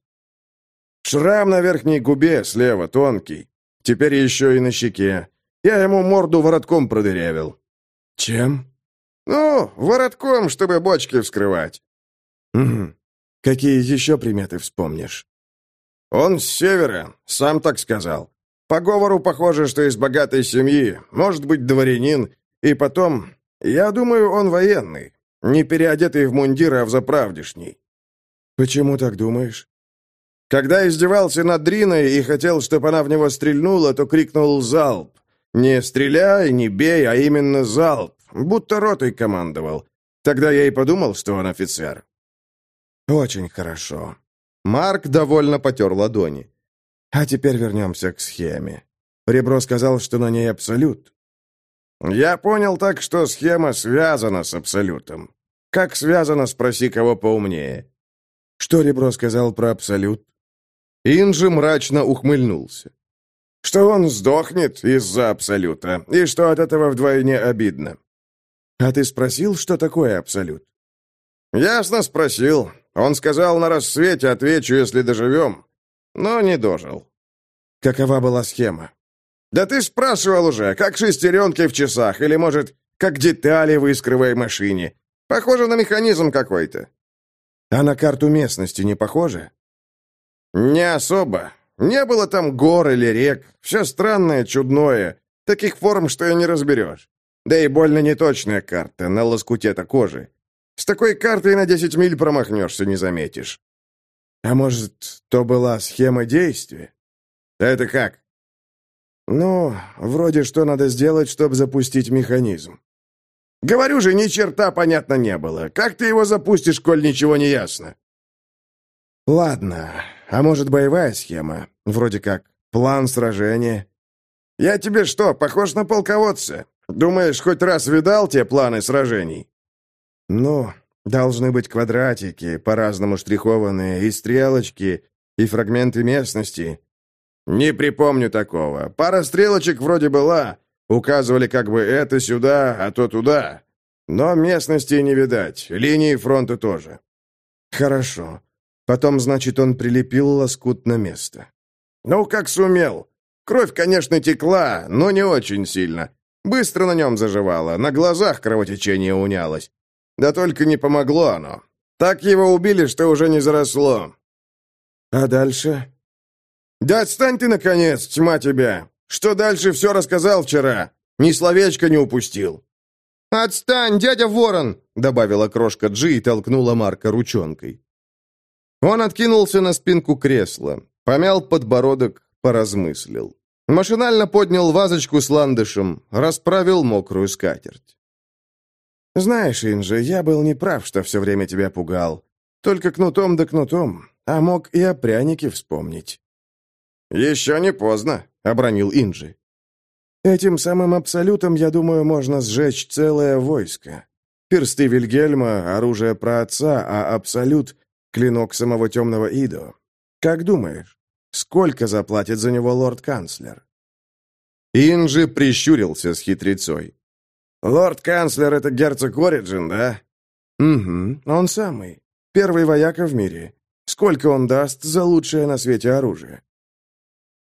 Шрам на верхней губе, слева, тонкий. Теперь еще и на щеке. Я ему морду воротком продырявил. Чем? Ну, воротком, чтобы бочки вскрывать. Угу. Какие еще приметы вспомнишь? «Он с севера, сам так сказал. По говору похоже, что из богатой семьи, может быть, дворянин. И потом, я думаю, он военный. Не переодетый в мундир, а в заправдешний». «Почему так думаешь?» Когда издевался над Дриной и хотел, чтобы она в него стрельнула, то крикнул «Залп!». Не стреляй, не бей, а именно залп, будто ротой командовал. Тогда я и подумал, что он офицер. «Очень хорошо. Марк довольно потер ладони. А теперь вернемся к схеме. Ребро сказал, что на ней абсолют. Я понял так, что схема связана с абсолютом. Как связана, спроси кого поумнее. Что Ребро сказал про абсолют? Инжи мрачно ухмыльнулся. Что он сдохнет из-за абсолюта, и что от этого вдвойне обидно. А ты спросил, что такое абсолют? Ясно спросил. Он сказал, на рассвете отвечу, если доживем. Но не дожил. Какова была схема? Да ты спрашивал уже, как шестеренки в часах, или, может, как детали в искровой машине. Похоже на механизм какой-то. А на карту местности не похоже? Не особо. Не было там гор или рек. Все странное, чудное. Таких форм, что и не разберешь. Да и больно неточная карта, на лоскуте-то кожи. С такой картой на 10 миль промахнешься, не заметишь. А может, то была схема действия? Это как? Ну, вроде что надо сделать, чтобы запустить механизм. Говорю же, ни черта понятно не было. Как ты его запустишь, коль ничего не ясно? Ладно, а может боевая схема? Вроде как план сражения? Я тебе что, похож на полководца? Думаешь, хоть раз видал те планы сражений? Ну, должны быть квадратики, по-разному штрихованные, и стрелочки, и фрагменты местности. Не припомню такого. Пара стрелочек вроде была. Указывали как бы это сюда, а то туда. Но местности не видать, линии фронта тоже. Хорошо. Потом, значит, он прилепил лоскут на место. Ну, как сумел. Кровь, конечно, текла, но не очень сильно. Быстро на нем заживала, на глазах кровотечение унялось. Да только не помогло оно. Так его убили, что уже не заросло. А дальше? Да отстань ты, наконец, тьма тебя. Что дальше, все рассказал вчера. Ни словечка не упустил. «Отстань, дядя Ворон!» — добавила крошка Джи и толкнула Марка ручонкой. Он откинулся на спинку кресла, помял подбородок, поразмыслил. Машинально поднял вазочку с ландышем, расправил мокрую скатерть. «Знаешь, Инжи, я был неправ, что все время тебя пугал. Только кнутом да кнутом, а мог и о прянике вспомнить». «Еще не поздно», — обронил Инжи. «Этим самым абсолютом, я думаю, можно сжечь целое войско. Персты Вильгельма — оружие про отца, а абсолют — клинок самого темного Идо. Как думаешь, сколько заплатит за него лорд-канцлер?» Инжи прищурился с хитрецой. «Лорд-канцлер — это герцог Ориджин, да?» «Угу, он самый. Первый вояка в мире. Сколько он даст за лучшее на свете оружие?»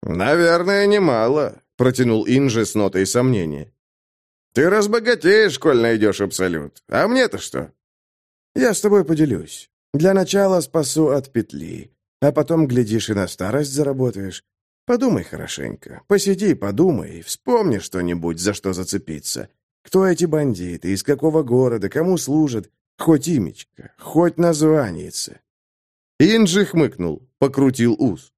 «Наверное, немало», — протянул Инжи с нотой сомнения. «Ты разбогатеешь, коль найдешь абсолют. А мне-то что?» «Я с тобой поделюсь. Для начала спасу от петли, а потом, глядишь, и на старость заработаешь. Подумай хорошенько. Посиди, подумай, вспомни что-нибудь, за что зацепиться. Кто эти бандиты, из какого города, кому служат, хоть имечко, хоть названице. Инджи хмыкнул, покрутил ус.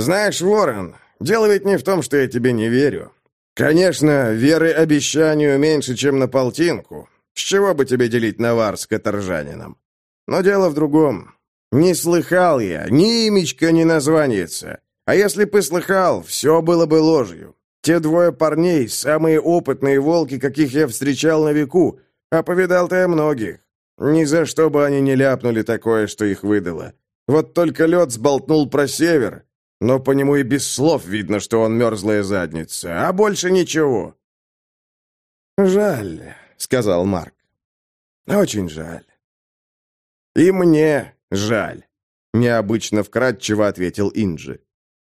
«Знаешь, Ворон, дело ведь не в том, что я тебе не верю. Конечно, веры обещанию меньше, чем на полтинку. С чего бы тебе делить навар с каторжанином? Но дело в другом. Не слыхал я ни имечка, ни названица. А если бы слыхал, все было бы ложью. Те двое парней — самые опытные волки, каких я встречал на веку, а повидал-то я многих. Ни за что бы они не ляпнули такое, что их выдало. Вот только лед сболтнул про север, но по нему и без слов видно, что он мерзлая задница, а больше ничего. «Жаль», — сказал Марк. «Очень жаль». «И мне жаль», — необычно вкратчиво ответил Инджи.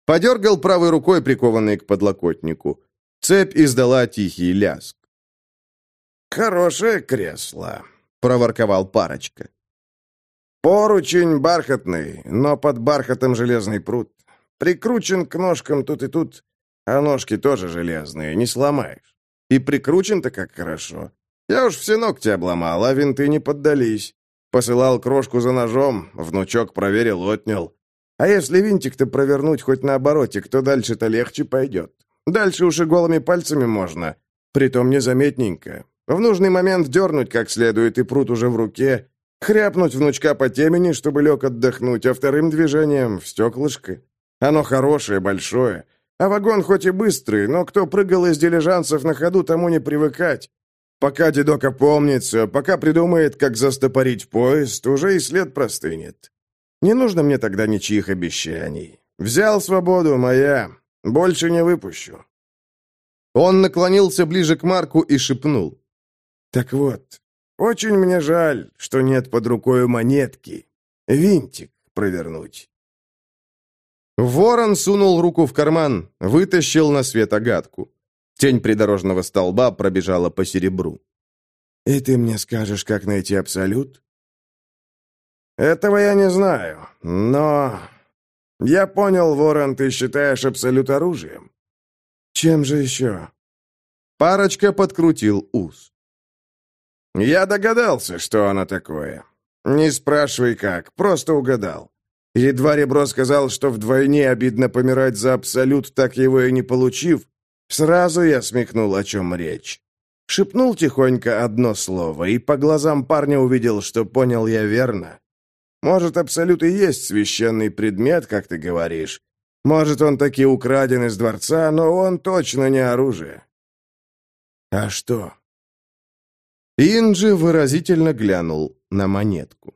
Подергал правой рукой, прикованной к подлокотнику. Цепь издала тихий ляск. «Хорошее кресло», — проворковал парочка. «Поручень бархатный, но под бархатом железный пруд. Прикручен к ножкам тут и тут, а ножки тоже железные, не сломаешь. И прикручен-то как хорошо. Я уж все ногти обломал, а винты не поддались. Посылал крошку за ножом, внучок проверил, отнял. А если винтик-то провернуть хоть на обороте, то дальше-то легче пойдет. Дальше уж и голыми пальцами можно, притом незаметненько. В нужный момент дернуть как следует, и пруд уже в руке, хряпнуть внучка по темени, чтобы лег отдохнуть, а вторым движением в стеклышко. Оно хорошее, большое. А вагон хоть и быстрый, но кто прыгал из дилижансов на ходу, тому не привыкать. Пока дедок опомнится, пока придумает, как застопорить поезд, уже и след простынет. Не нужно мне тогда ничьих обещаний. Взял свободу, моя. Больше не выпущу». Он наклонился ближе к Марку и шепнул. «Так вот, очень мне жаль, что нет под рукой монетки. Винтик провернуть». Ворон сунул руку в карман, вытащил на свет огадку. Тень придорожного столба пробежала по серебру. «И ты мне скажешь, как найти абсолют?» «Этого я не знаю, но...» «Я понял, Ворон, ты считаешь абсолют оружием?» «Чем же еще?» Парочка подкрутил ус. «Я догадался, что оно такое. Не спрашивай как, просто угадал. Едва Ребро сказал, что вдвойне обидно помирать за абсолют, так его и не получив, сразу я смекнул, о чем речь. Шепнул тихонько одно слово, и по глазам парня увидел, что понял я верно. Может, Абсолют и есть священный предмет, как ты говоришь. Может, он таки украден из дворца, но он точно не оружие. А что? Инджи выразительно глянул на монетку.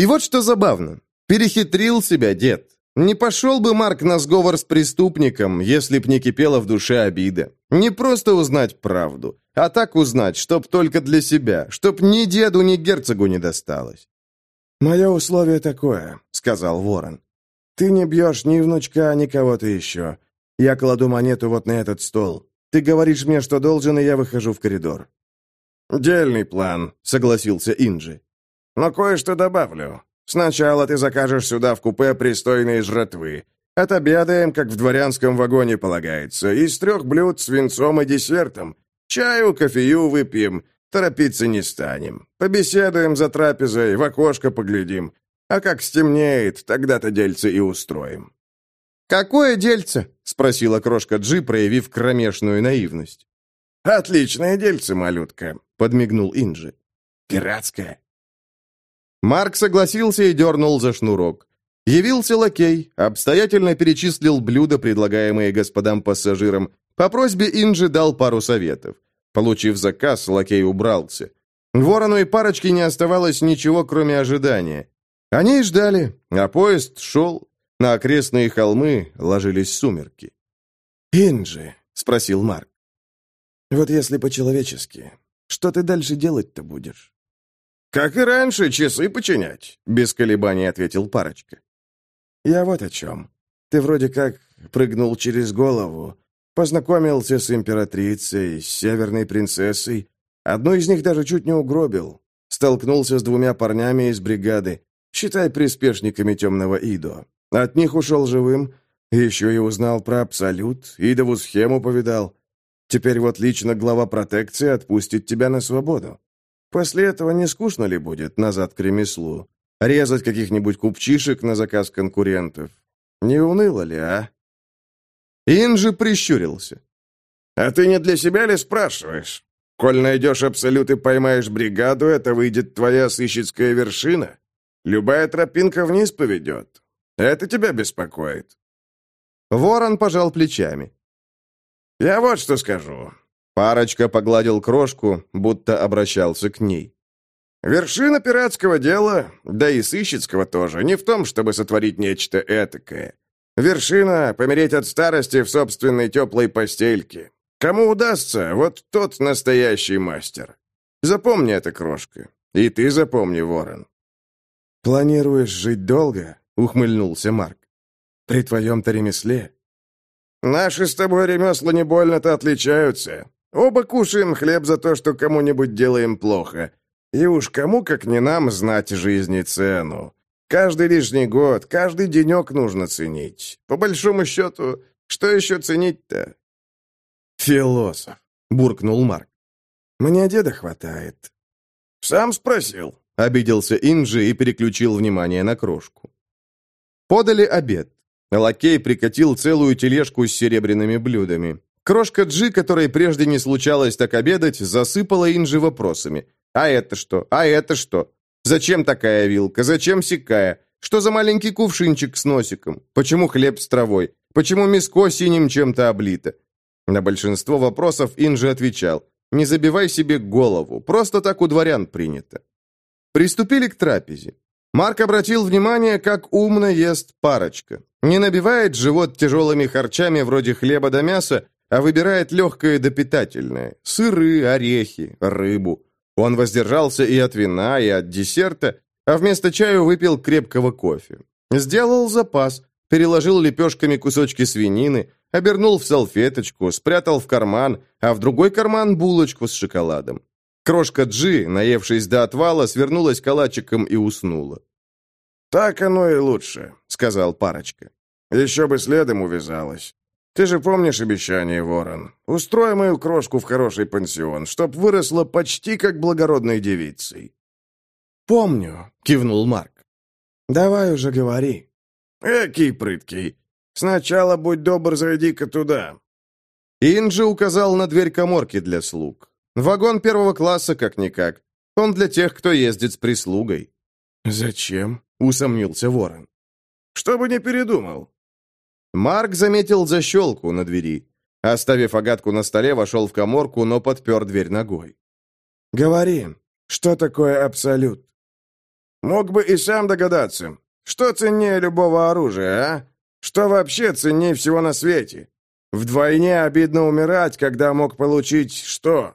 И вот что забавно. Перехитрил себя дед. Не пошел бы Марк на сговор с преступником, если б не кипела в душе обида. Не просто узнать правду, а так узнать, чтоб только для себя, чтоб ни деду, ни герцогу не досталось. «Мое условие такое», — сказал ворон. «Ты не бьешь ни внучка, ни кого-то еще. Я кладу монету вот на этот стол. Ты говоришь мне, что должен, и я выхожу в коридор». «Дельный план», — согласился Инджи. «Но кое-что добавлю. Сначала ты закажешь сюда в купе пристойные жратвы. Отобедаем, как в дворянском вагоне полагается, из трех блюд с винцом и десертом. Чаю, кофею выпьем, торопиться не станем. Побеседуем за трапезой, в окошко поглядим. А как стемнеет, тогда-то дельце и устроим». «Какое дельце?» — спросила крошка Джи, проявив кромешную наивность. «Отличное дельце, малютка», — подмигнул Инджи. «Пиратское». Марк согласился и дернул за шнурок. Явился лакей, обстоятельно перечислил блюда, предлагаемые господам пассажирам. По просьбе Инджи дал пару советов. Получив заказ, лакей убрался. Ворону и парочке не оставалось ничего, кроме ожидания. Они и ждали, а поезд шел. На окрестные холмы ложились сумерки. «Инджи», — спросил Марк, — «вот если по-человечески, что ты дальше делать-то будешь?» «Как и раньше, часы починять», — без колебаний ответил парочка. «Я вот о чем. Ты вроде как прыгнул через голову, познакомился с императрицей, с северной принцессой, одну из них даже чуть не угробил, столкнулся с двумя парнями из бригады, считай приспешниками темного Идо. От них ушел живым, еще и узнал про Абсолют, Идову схему повидал. Теперь вот лично глава протекции отпустит тебя на свободу. После этого не скучно ли будет назад к ремеслу? Резать каких-нибудь купчишек на заказ конкурентов? Не уныло ли, а?» Инжи прищурился. «А ты не для себя ли спрашиваешь? Коль найдешь абсолют и поймаешь бригаду, это выйдет твоя сыщицкая вершина. Любая тропинка вниз поведет. Это тебя беспокоит?» Ворон пожал плечами. «Я вот что скажу». Парочка погладил крошку, будто обращался к ней. Вершина пиратского дела, да и сыщицкого тоже, не в том, чтобы сотворить нечто этакое. Вершина — помереть от старости в собственной теплой постельке. Кому удастся, вот тот настоящий мастер. Запомни это, крошка. И ты запомни, ворон. «Планируешь жить долго?» — ухмыльнулся Марк. «При твоем-то ремесле?» «Наши с тобой ремесла не больно-то отличаются. Оба кушаем хлеб за то, что кому-нибудь делаем плохо. И уж кому, как не нам, знать жизни цену. Каждый лишний год, каждый денек нужно ценить. По большому счету, что еще ценить-то? Философ, буркнул Марк. Мне деда хватает. Сам спросил. Обиделся Инджи и переключил внимание на крошку. Подали обед. Лакей прикатил целую тележку с серебряными блюдами. Крошка Джи, которой прежде не случалось так обедать, засыпала Инджи вопросами – а это что? А это что? Зачем такая вилка? Зачем сякая? Что за маленький кувшинчик с носиком? Почему хлеб с травой? Почему миско синим чем-то облито? На большинство вопросов Инжи отвечал. Не забивай себе голову, просто так у дворян принято. Приступили к трапезе. Марк обратил внимание, как умно ест парочка. Не набивает живот тяжелыми харчами вроде хлеба да мяса, а выбирает легкое да питательное. Сыры, орехи, рыбу. Он воздержался и от вина, и от десерта, а вместо чаю выпил крепкого кофе. Сделал запас, переложил лепешками кусочки свинины, обернул в салфеточку, спрятал в карман, а в другой карман булочку с шоколадом. Крошка Джи, наевшись до отвала, свернулась калачиком и уснула. «Так оно и лучше», — сказал парочка. «Еще бы следом увязалась. Ты же помнишь обещание, Ворон? Устрой мою крошку в хороший пансион, чтоб выросла почти как благородной девицей». «Помню», — кивнул Марк. «Давай уже говори». «Экий прыткий. Сначала, будь добр, зайди-ка туда». Инджи указал на дверь коморки для слуг. Вагон первого класса, как-никак. Он для тех, кто ездит с прислугой. «Зачем?» — усомнился Ворон. «Чтобы не передумал. Марк заметил защелку на двери. Оставив агатку на столе, вошел в коморку, но подпер дверь ногой. «Говори, что такое абсолют?» «Мог бы и сам догадаться. Что ценнее любого оружия, а? Что вообще ценнее всего на свете? Вдвойне обидно умирать, когда мог получить что?»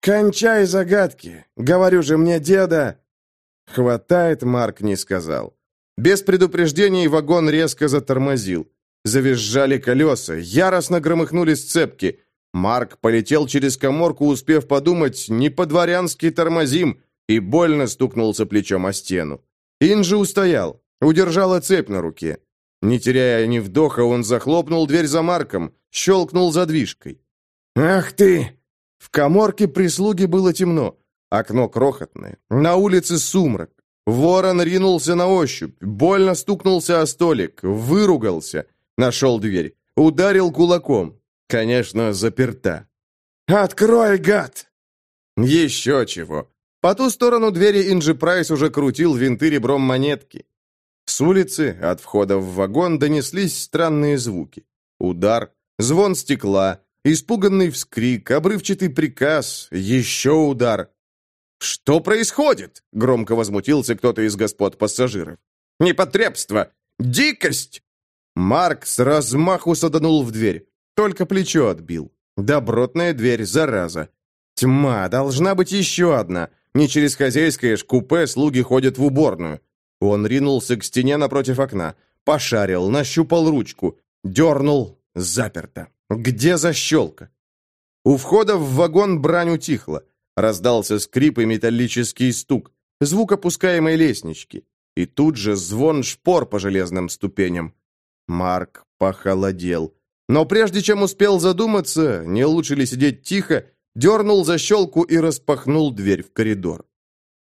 «Кончай загадки! Говорю же мне, деда!» «Хватает», — Марк не сказал. Без предупреждений вагон резко затормозил. Завизжали колеса, яростно громыхнули сцепки. Марк полетел через коморку, успев подумать, не по-дворянски тормозим, и больно стукнулся плечом о стену. Инжи устоял, удержала цепь на руке. Не теряя ни вдоха, он захлопнул дверь за Марком, щелкнул задвижкой. «Ах ты!» В коморке прислуги было темно. Окно крохотное. На улице сумрак. Ворон ринулся на ощупь, больно стукнулся о столик, выругался — Нашел дверь. Ударил кулаком. Конечно, заперта. «Открой, гад!» Еще чего. По ту сторону двери Инджи Прайс уже крутил винты ребром монетки. С улицы, от входа в вагон, донеслись странные звуки. Удар, звон стекла, испуганный вскрик, обрывчатый приказ, еще удар. «Что происходит?» — громко возмутился кто-то из господ пассажиров. «Непотребство! Дикость!» Марк с размаху саданул в дверь. Только плечо отбил. Добротная дверь, зараза. Тьма, должна быть еще одна. Не через хозяйское ж купе слуги ходят в уборную. Он ринулся к стене напротив окна. Пошарил, нащупал ручку. Дернул. Заперто. Где защелка? У входа в вагон брань утихла. Раздался скрип и металлический стук. Звук опускаемой лестнички. И тут же звон шпор по железным ступеням. Марк похолодел. Но прежде чем успел задуматься, не лучше ли сидеть тихо, дернул защелку и распахнул дверь в коридор.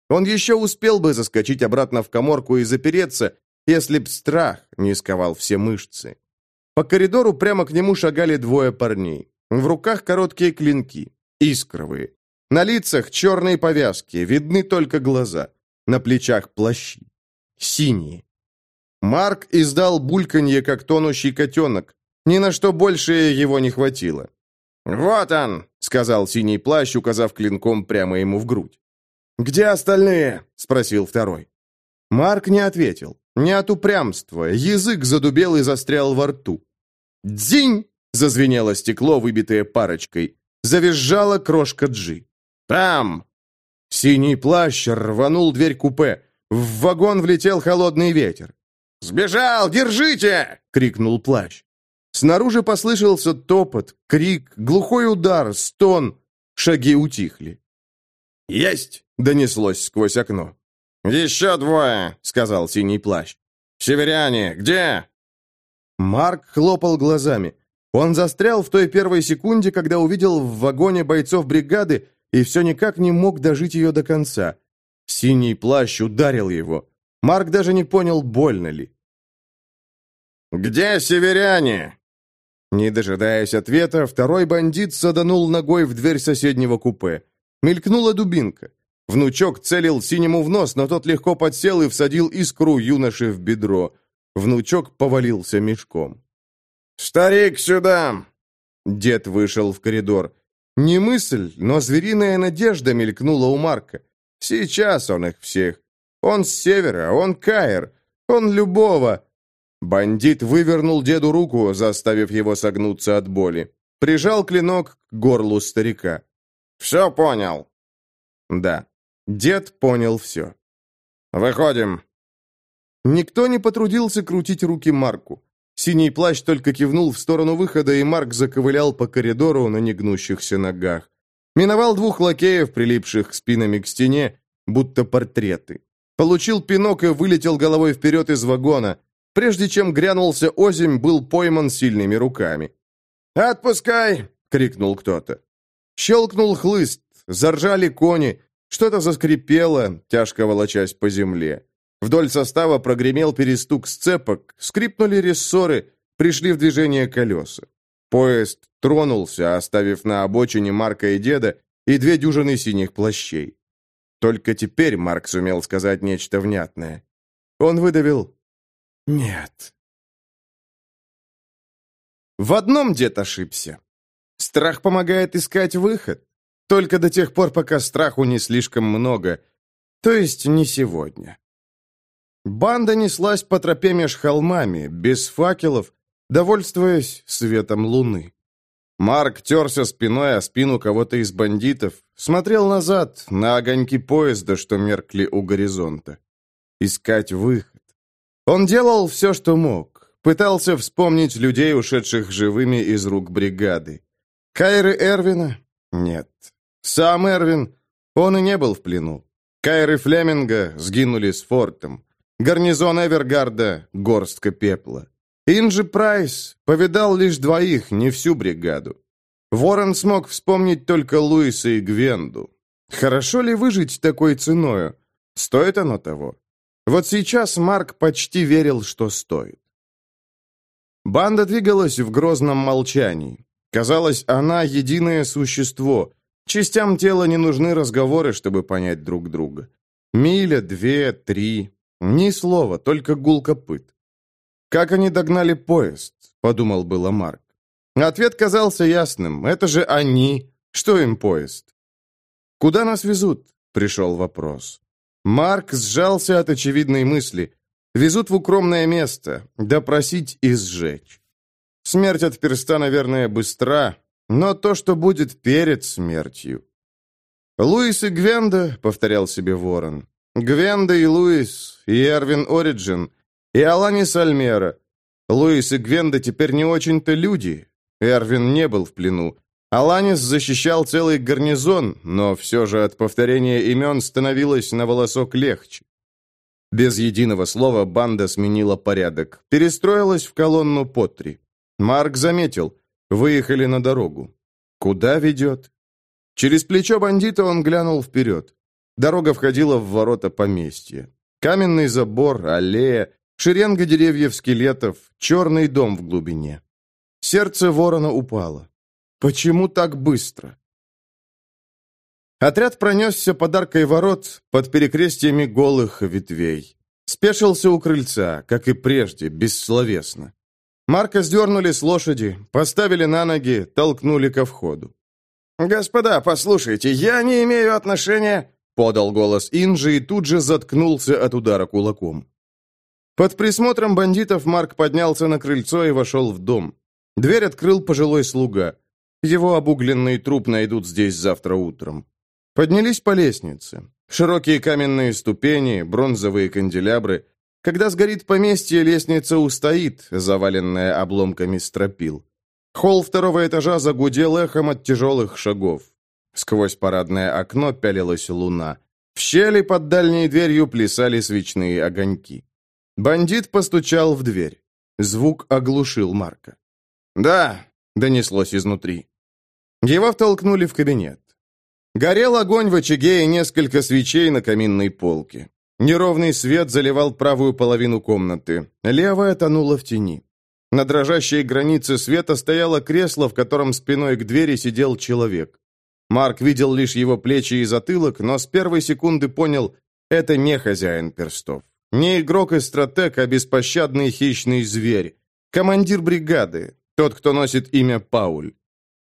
Он еще успел бы заскочить обратно в коморку и запереться, если б страх не сковал все мышцы. По коридору прямо к нему шагали двое парней. В руках короткие клинки, искровые. На лицах черные повязки, видны только глаза. На плечах плащи. Синие. Марк издал бульканье, как тонущий котенок. Ни на что большее его не хватило. «Вот он!» — сказал синий плащ, указав клинком прямо ему в грудь. «Где остальные?» — спросил второй. Марк не ответил. Не от упрямства. Язык задубел и застрял во рту. «Дзинь!» — зазвенело стекло, выбитое парочкой. Завизжала крошка Джи. «Там!» Синий плащ рванул дверь купе. В вагон влетел холодный ветер. «Сбежал! Держите!» — крикнул плащ. Снаружи послышался топот, крик, глухой удар, стон. Шаги утихли. «Есть!» — донеслось сквозь окно. «Еще двое!» — сказал синий плащ. «Северяне, где?» Марк хлопал глазами. Он застрял в той первой секунде, когда увидел в вагоне бойцов бригады и все никак не мог дожить ее до конца. Синий плащ ударил его. Марк даже не понял, больно ли. «Где северяне?» Не дожидаясь ответа, второй бандит саданул ногой в дверь соседнего купе. Мелькнула дубинка. Внучок целил синему в нос, но тот легко подсел и всадил искру юноши в бедро. Внучок повалился мешком. «Старик, сюда!» Дед вышел в коридор. Не мысль, но звериная надежда мелькнула у Марка. Сейчас он их всех. Он с севера, он Каир, он любого. Бандит вывернул деду руку, заставив его согнуться от боли. Прижал клинок к горлу старика. «Все понял?» «Да». Дед понял все. «Выходим». Никто не потрудился крутить руки Марку. Синий плащ только кивнул в сторону выхода, и Марк заковылял по коридору на негнущихся ногах. Миновал двух лакеев, прилипших спинами к стене, будто портреты. Получил пинок и вылетел головой вперед из вагона. Прежде чем грянулся озимь, был пойман сильными руками. «Отпускай!» — крикнул кто-то. Щелкнул хлыст, заржали кони, что-то заскрипело, тяжко волочась по земле. Вдоль состава прогремел перестук сцепок, скрипнули рессоры, пришли в движение колеса. Поезд тронулся, оставив на обочине Марка и деда и две дюжины синих плащей. Только теперь Марк сумел сказать нечто внятное. Он выдавил «Нет». В одном дед ошибся. Страх помогает искать выход. Только до тех пор, пока страху не слишком много. То есть не сегодня. Банда неслась по тропе меж холмами, без факелов, довольствуясь светом луны. Марк терся спиной о спину кого-то из бандитов, смотрел назад, на огоньки поезда, что меркли у горизонта. Искать выход. Он делал все, что мог. Пытался вспомнить людей, ушедших живыми из рук бригады. Кайры Эрвина? Нет. Сам Эрвин? Он и не был в плену. Кайры Флеминга сгинули с фортом. Гарнизон Эвергарда — горстка пепла. Инджи Прайс повидал лишь двоих, не всю бригаду. Ворон смог вспомнить только Луиса и Гвенду. Хорошо ли выжить такой ценою? Стоит оно того? Вот сейчас Марк почти верил, что стоит. Банда двигалась в грозном молчании. Казалось, она единое существо. Частям тела не нужны разговоры, чтобы понять друг друга. Миля, две, три. Ни слова, только гул копыт. «Как они догнали поезд?» — подумал было Марк. Ответ казался ясным. Это же они. Что им поезд? «Куда нас везут?» — пришел вопрос. Марк сжался от очевидной мысли. Везут в укромное место, допросить и сжечь. Смерть от перста, наверное, быстра, но то, что будет перед смертью. «Луис и Гвенда», — повторял себе Ворон. «Гвенда и Луис, и Эрвин Ориджин, и Аланис Альмера. Луис и Гвенда теперь не очень-то люди. Эрвин не был в плену. Аланис защищал целый гарнизон, но все же от повторения имен становилось на волосок легче. Без единого слова банда сменила порядок, перестроилась в колонну по три. Марк заметил, выехали на дорогу. Куда ведет? Через плечо бандита он глянул вперед. Дорога входила в ворота поместья. Каменный забор, аллея, шеренга деревьев-скелетов, черный дом в глубине. Сердце ворона упало. Почему так быстро? Отряд пронесся под аркой ворот, под перекрестиями голых ветвей. Спешился у крыльца, как и прежде, бессловесно. Марка сдернули с лошади, поставили на ноги, толкнули ко входу. «Господа, послушайте, я не имею отношения...» подал голос Инжи и тут же заткнулся от удара кулаком. Под присмотром бандитов Марк поднялся на крыльцо и вошел в дом. Дверь открыл пожилой слуга. Его обугленный труп найдут здесь завтра утром. Поднялись по лестнице. Широкие каменные ступени, бронзовые канделябры. Когда сгорит поместье, лестница устоит, заваленная обломками стропил. Холл второго этажа загудел эхом от тяжелых шагов. Сквозь парадное окно пялилась луна. В щели под дальней дверью плясали свечные огоньки. Бандит постучал в дверь. Звук оглушил Марка. «Да», — донеслось изнутри. Его втолкнули в кабинет. Горел огонь в очаге и несколько свечей на каминной полке. Неровный свет заливал правую половину комнаты. Левая тонула в тени. На дрожащей границе света стояло кресло, в котором спиной к двери сидел человек. Марк видел лишь его плечи и затылок, но с первой секунды понял, это не хозяин перстов. Не игрок и стратег, а беспощадный хищный зверь. Командир бригады, тот, кто носит имя Пауль.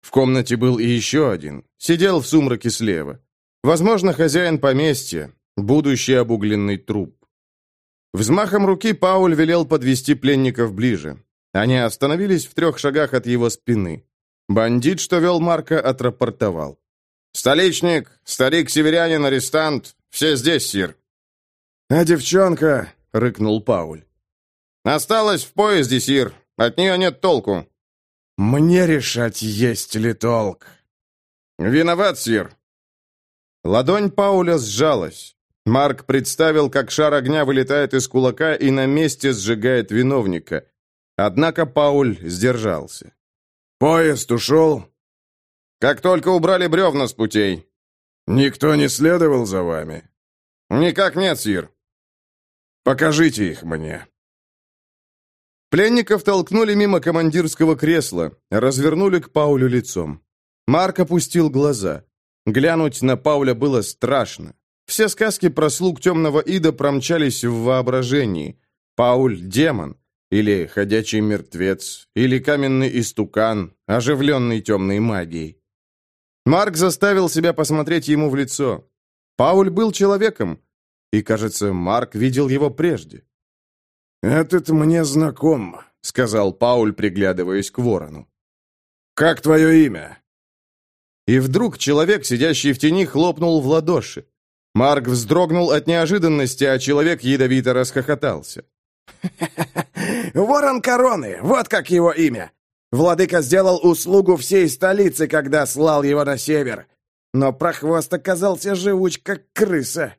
В комнате был и еще один. Сидел в сумраке слева. Возможно, хозяин поместья, будущий обугленный труп. Взмахом руки Пауль велел подвести пленников ближе. Они остановились в трех шагах от его спины. Бандит, что вел Марка, отрапортовал. «Столичник, старик-северянин, арестант, все здесь, сир». «А девчонка?» — рыкнул Пауль. «Осталась в поезде, сир. От нее нет толку». «Мне решать, есть ли толк». «Виноват, сир». Ладонь Пауля сжалась. Марк представил, как шар огня вылетает из кулака и на месте сжигает виновника. Однако Пауль сдержался. «Поезд ушел?» «Как только убрали бревна с путей». «Никто не следовал за вами?» «Никак нет, сир». «Покажите их мне». Пленников толкнули мимо командирского кресла, развернули к Паулю лицом. Марк опустил глаза. Глянуть на Пауля было страшно. Все сказки про слуг темного Ида промчались в воображении. Пауль — демон, или ходячий мертвец, или каменный истукан, оживленный темной магией. Марк заставил себя посмотреть ему в лицо. Пауль был человеком, и, кажется, Марк видел его прежде. «Этот мне знаком», — сказал Пауль, приглядываясь к ворону. «Как твое имя?» И вдруг человек, сидящий в тени, хлопнул в ладоши. Марк вздрогнул от неожиданности, а человек ядовито расхохотался. «Ворон Короны! Вот как его имя! Владыка сделал услугу всей столице, когда слал его на север. Но прохвост оказался живуч, как крыса.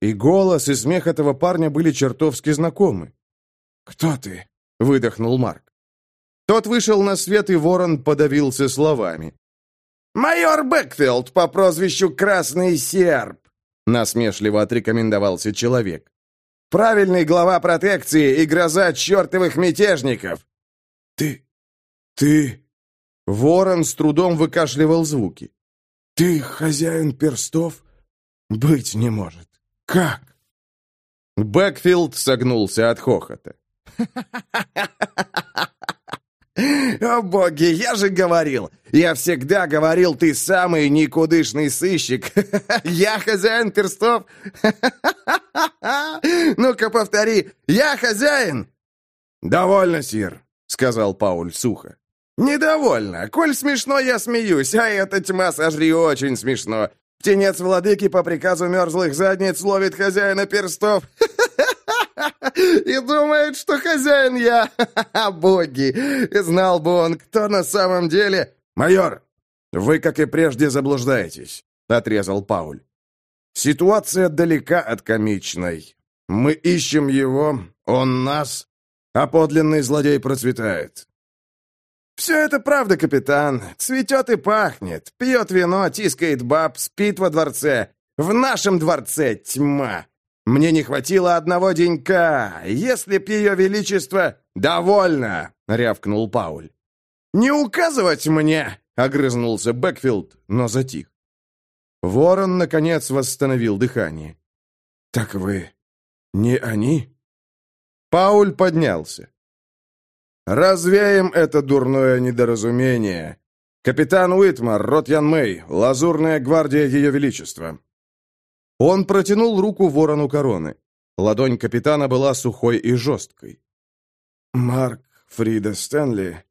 И голос, и смех этого парня были чертовски знакомы. «Кто ты?» — выдохнул Марк. Тот вышел на свет, и ворон подавился словами. «Майор Бэкфилд по прозвищу Красный Серп», — насмешливо отрекомендовался человек. «Правильный глава протекции и гроза чертовых мятежников». «Ты... ты...» Ворон с трудом выкашливал звуки. «Ты хозяин перстов? Быть не может. Как?» Бэкфилд согнулся от хохота. «О боги, я же говорил! Я всегда говорил, ты самый никудышный сыщик! Я хозяин перстов! Ну-ка повтори, я хозяин!» «Довольно, сир», — сказал Пауль сухо. «Недовольно. Коль смешно, я смеюсь, а эта тьма сожри очень смешно. Птенец владыки по приказу мерзлых задниц ловит хозяина перстов. И думает, что хозяин я. Боги! Знал бы он, кто на самом деле... «Майор, вы, как и прежде, заблуждаетесь», — отрезал Пауль. «Ситуация далека от комичной. Мы ищем его, он нас, а подлинный злодей процветает. «Все это правда, капитан. Цветет и пахнет. Пьет вино, тискает баб, спит во дворце. В нашем дворце тьма. Мне не хватило одного денька. Если б ее величество...» «Довольно!» — рявкнул Пауль. «Не указывать мне!» — огрызнулся Бэкфилд, но затих. Ворон, наконец, восстановил дыхание. «Так вы не они?» Пауль поднялся. «Развеем это дурное недоразумение. Капитан Уитмар, Ротьян Мэй, Лазурная гвардия Ее Величества». Он протянул руку ворону короны. Ладонь капитана была сухой и жесткой. «Марк Фрида Стэнли,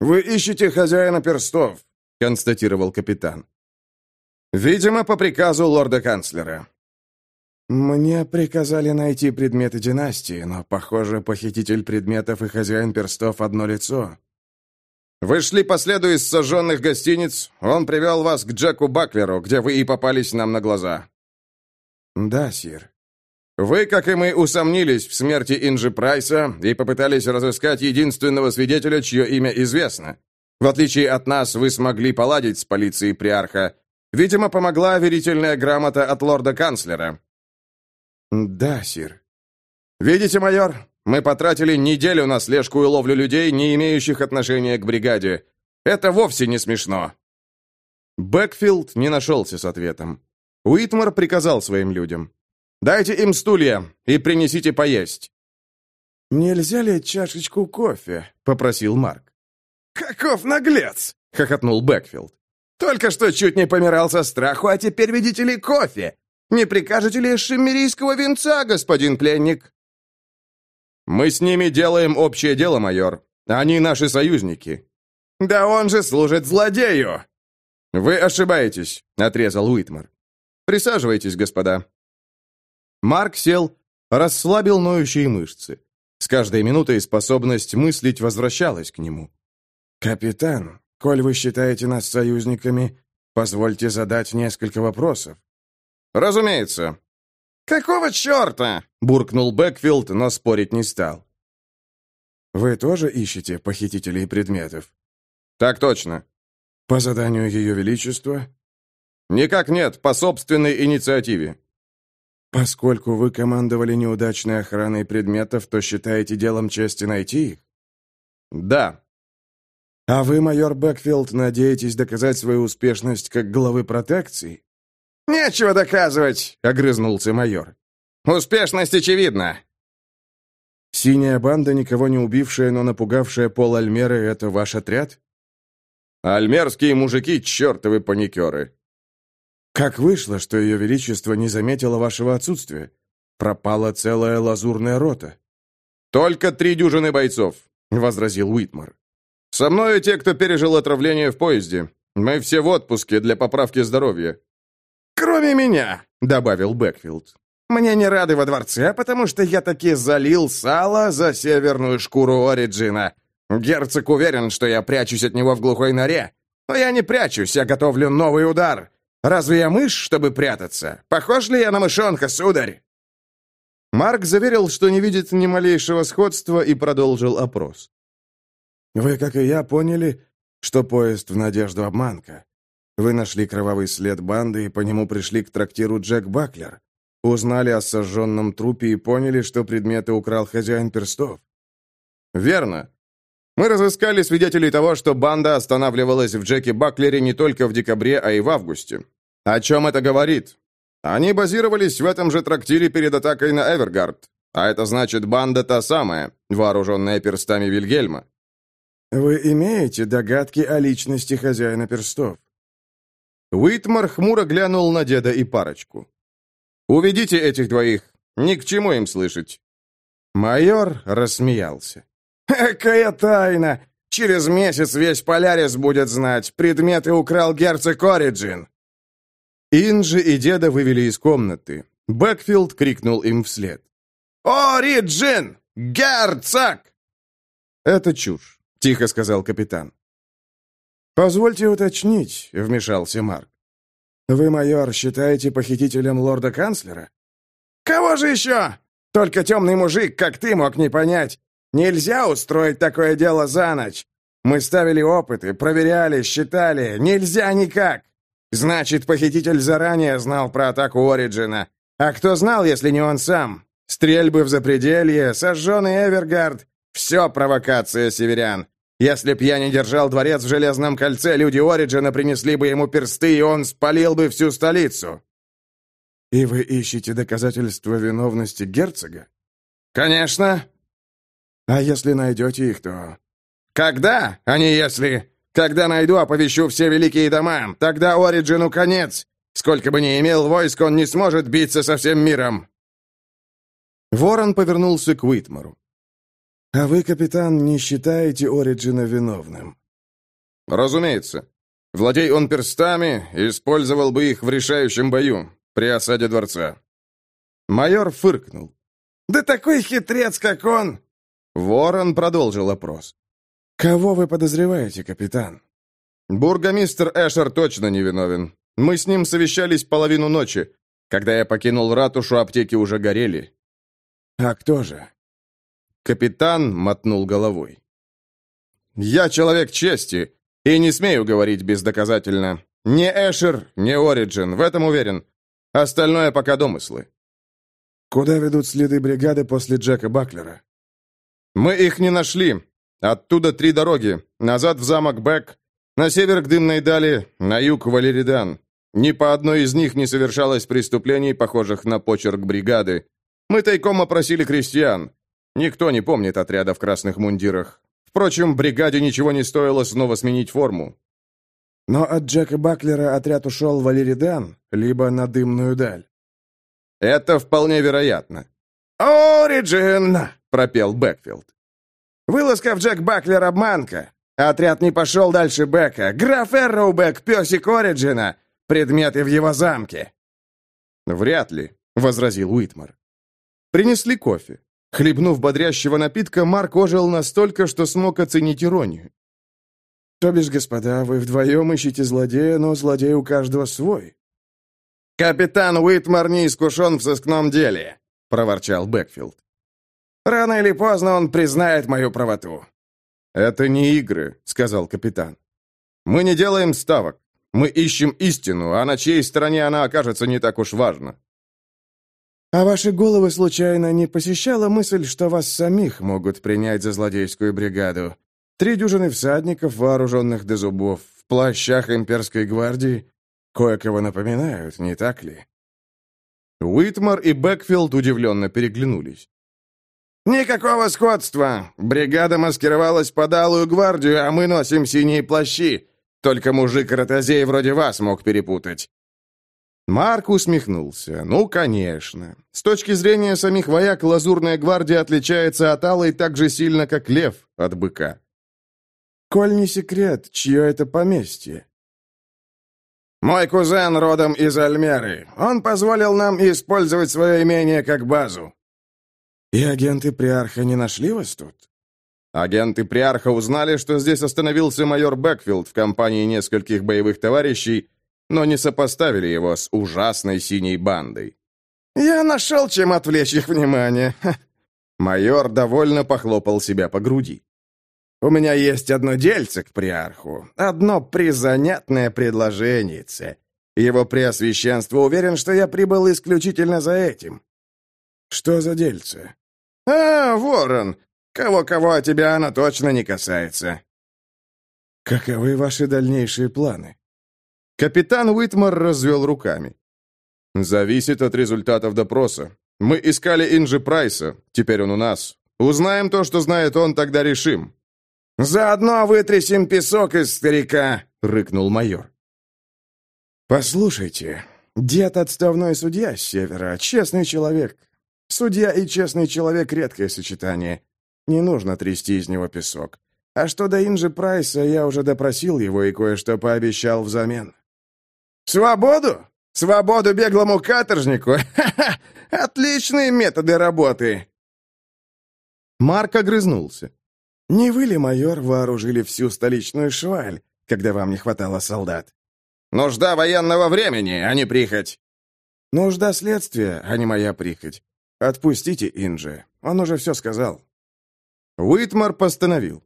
вы ищете хозяина перстов», — констатировал капитан. «Видимо, по приказу лорда-канцлера. «Мне приказали найти предметы династии, но, похоже, похититель предметов и хозяин перстов одно лицо». «Вы шли по следу из сожженных гостиниц. Он привел вас к Джеку Баклеру, где вы и попались нам на глаза». «Да, сир». «Вы, как и мы, усомнились в смерти Инжи Прайса и попытались разыскать единственного свидетеля, чье имя известно. В отличие от нас, вы смогли поладить с полицией Приарха. Видимо, помогла верительная грамота от лорда-канцлера. «Да, сир». «Видите, майор, мы потратили неделю на слежку и ловлю людей, не имеющих отношения к бригаде. Это вовсе не смешно». Бэкфилд не нашелся с ответом. Уитмар приказал своим людям. «Дайте им стулья и принесите поесть». «Нельзя ли чашечку кофе?» — попросил Марк. «Каков наглец!» — хохотнул Бэкфилд. «Только что чуть не помирал со страху, а теперь, видите ли, кофе. Не прикажете ли шиммерийского винца, господин пленник?» «Мы с ними делаем общее дело, майор. Они наши союзники». «Да он же служит злодею!» «Вы ошибаетесь», — отрезал Уитмар. «Присаживайтесь, господа». Марк сел, расслабил ноющие мышцы. С каждой минутой способность мыслить возвращалась к нему. «Капитан, коль вы считаете нас союзниками, позвольте задать несколько вопросов. «Разумеется». «Какого черта?» — буркнул Бэкфилд, но спорить не стал. «Вы тоже ищете похитителей предметов?» «Так точно». «По заданию Ее Величества?» «Никак нет, по собственной инициативе». «Поскольку вы командовали неудачной охраной предметов, то считаете делом чести найти их?» «Да». «А вы, майор Бэкфилд, надеетесь доказать свою успешность как главы протекции?» «Нечего доказывать», — огрызнулся майор. «Успешность очевидна». «Синяя банда, никого не убившая, но напугавшая пол Альмеры, — это ваш отряд?» «Альмерские мужики — чертовы паникеры». «Как вышло, что Ее Величество не заметило вашего отсутствия? Пропала целая лазурная рота». «Только три дюжины бойцов», — возразил Уитмар. «Со мной те, кто пережил отравление в поезде. Мы все в отпуске для поправки здоровья». «Кроме меня», — добавил Бэкфилд. «Мне не рады во дворце, потому что я таки залил сало за северную шкуру Ориджина. Герцог уверен, что я прячусь от него в глухой норе. Но я не прячусь, я готовлю новый удар. Разве я мышь, чтобы прятаться? Похож ли я на мышонка, сударь?» Марк заверил, что не видит ни малейшего сходства, и продолжил опрос. «Вы, как и я, поняли, что поезд в надежду обманка. Вы нашли кровавый след банды и по нему пришли к трактиру Джек Баклер. Узнали о сожженном трупе и поняли, что предметы украл хозяин перстов. Верно. Мы разыскали свидетелей того, что банда останавливалась в Джеки Баклере не только в декабре, а и в августе. О чем это говорит? Они базировались в этом же трактире перед атакой на Эвергард. А это значит, банда та самая, вооруженная перстами Вильгельма. Вы имеете догадки о личности хозяина перстов? Уитмар хмуро глянул на деда и парочку. «Уведите этих двоих. Ни к чему им слышать». Майор рассмеялся. «Какая тайна! Через месяц весь Полярис будет знать. Предметы украл герцог Ориджин!» Инжи и деда вывели из комнаты. Бэкфилд крикнул им вслед. «Ориджин! Герцог!» «Это чушь», — тихо сказал капитан. «Позвольте уточнить», — вмешался Марк. «Вы, майор, считаете похитителем лорда-канцлера?» «Кого же еще? Только темный мужик, как ты, мог не понять. Нельзя устроить такое дело за ночь. Мы ставили опыты, проверяли, считали. Нельзя никак. Значит, похититель заранее знал про атаку Ориджина. А кто знал, если не он сам? Стрельбы в запределье, сожженный Эвергард. Все провокация северян. Если б я не держал дворец в Железном кольце, люди Ориджина принесли бы ему персты, и он спалил бы всю столицу. И вы ищете доказательства виновности герцога? Конечно. А если найдете их, то... Когда, а не если... Когда найду, оповещу все великие дома. Тогда Ориджину конец. Сколько бы ни имел войск, он не сможет биться со всем миром. Ворон повернулся к Уитмару. «А вы, капитан, не считаете Ориджина виновным?» «Разумеется. Владей он перстами, использовал бы их в решающем бою, при осаде дворца». Майор фыркнул. «Да такой хитрец, как он!» Ворон продолжил опрос. «Кого вы подозреваете, капитан?» «Бургомистр Эшер точно не виновен. Мы с ним совещались половину ночи. Когда я покинул ратушу, аптеки уже горели». «А кто же?» Капитан мотнул головой. «Я человек чести и не смею говорить бездоказательно. Не Эшер, не Ориджин, в этом уверен. Остальное пока домыслы». «Куда ведут следы бригады после Джека Баклера?» «Мы их не нашли. Оттуда три дороги. Назад в замок Бэк, на север к Дымной Дали, на юг Валеридан. Ни по одной из них не совершалось преступлений, похожих на почерк бригады. Мы тайком опросили крестьян. Никто не помнит отряда в красных мундирах. Впрочем, бригаде ничего не стоило снова сменить форму. Но от Джека Баклера отряд ушел в Алиридан, либо на Дымную Даль. Это вполне вероятно. «Ориджин!» — пропел Бэкфилд. «Вылазка в Джек Баклер обманка. Отряд не пошел дальше Бека. Граф Эрроубек, песик Ориджина. Предметы в его замке». «Вряд ли», — возразил Уитмар. Принесли кофе. Хлебнув бодрящего напитка, Марк ожил настолько, что смог оценить иронию. «То бишь, господа, вы вдвоем ищете злодея, но злодей у каждого свой». «Капитан Уитмар не искушен в сыскном деле», — проворчал Бэкфилд. «Рано или поздно он признает мою правоту». «Это не игры», — сказал капитан. «Мы не делаем ставок. Мы ищем истину, а на чьей стороне она окажется не так уж важно». А ваши головы случайно не посещала мысль, что вас самих могут принять за злодейскую бригаду? Три дюжины всадников, вооруженных до зубов, в плащах имперской гвардии, кое-кого напоминают, не так ли?» Уитмар и Бэкфилд удивленно переглянулись. «Никакого сходства! Бригада маскировалась под алую гвардию, а мы носим синие плащи. Только мужик-ротозей вроде вас мог перепутать. Марк усмехнулся. «Ну, конечно. С точки зрения самих вояк, Лазурная гвардия отличается от Алой так же сильно, как лев от быка». «Коль не секрет, чье это поместье?» «Мой кузен родом из Альмеры. Он позволил нам использовать свое имение как базу». «И агенты Приарха не нашли вас тут?» Агенты Приарха узнали, что здесь остановился майор Бэкфилд в компании нескольких боевых товарищей, но не сопоставили его с ужасной синей бандой. «Я нашел, чем отвлечь их внимание!» Майор довольно похлопал себя по груди. «У меня есть одно дельце к приарху, одно призанятное предложение. Его преосвященство уверен, что я прибыл исключительно за этим». «Что за дельце?» «А, ворон! Кого-кого, а тебя она точно не касается». «Каковы ваши дальнейшие планы?» Капитан Уитмар развел руками. «Зависит от результатов допроса. Мы искали Инжи Прайса, теперь он у нас. Узнаем то, что знает он, тогда решим». «Заодно вытрясем песок из старика», — рыкнул майор. «Послушайте, дед отставной судья с севера, честный человек. Судья и честный человек — редкое сочетание. Не нужно трясти из него песок. А что до Инжи Прайса, я уже допросил его и кое-что пообещал взамен». «Свободу? Свободу беглому каторжнику? Ха-ха! Отличные методы работы!» Марк огрызнулся. «Не вы ли, майор, вооружили всю столичную шваль, когда вам не хватало солдат?» «Нужда военного времени, а не прихоть!» «Нужда следствия, а не моя прихоть. Отпустите Инджи, он уже все сказал». Уитмар постановил.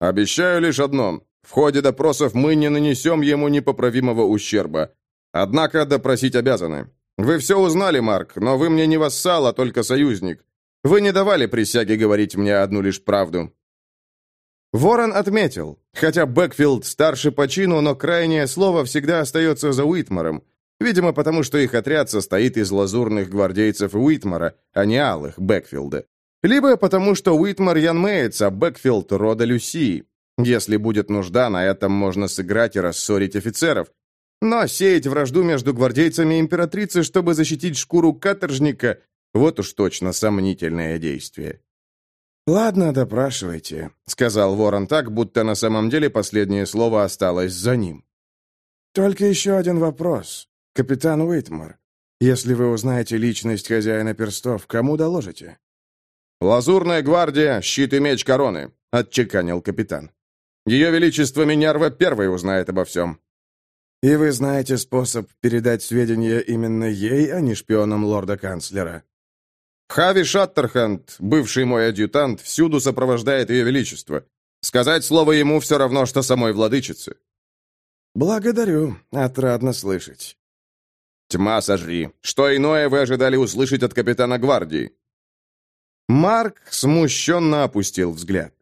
«Обещаю лишь одно. В ходе допросов мы не нанесем ему непоправимого ущерба. Однако допросить обязаны. Вы все узнали, Марк, но вы мне не вассал, а только союзник. Вы не давали присяги говорить мне одну лишь правду. Ворон отметил, хотя Бэкфилд старше по чину, но крайнее слово всегда остается за Уитмаром, видимо, потому что их отряд состоит из лазурных гвардейцев Уитмара, а не алых Бэкфилда. Либо потому, что Уитмар Янмеец, а Бэкфилд рода Люсии. Если будет нужда, на этом можно сыграть и рассорить офицеров. Но сеять вражду между гвардейцами императрицы, чтобы защитить шкуру каторжника, вот уж точно сомнительное действие. «Ладно, допрашивайте», — сказал Ворон так, будто на самом деле последнее слово осталось за ним. «Только еще один вопрос. Капитан Уитмар, если вы узнаете личность хозяина перстов, кому доложите?» «Лазурная гвардия, щит и меч короны», — отчеканил капитан. «Ее Величество Минерва первой узнает обо всем». «И вы знаете способ передать сведения именно ей, а не шпионам лорда-канцлера?» Хави Шаттерханд, бывший мой адъютант, всюду сопровождает ее величество. Сказать слово ему все равно, что самой владычице». «Благодарю. Отрадно слышать». «Тьма сожри. Что иное вы ожидали услышать от капитана гвардии?» Марк смущенно опустил взгляд.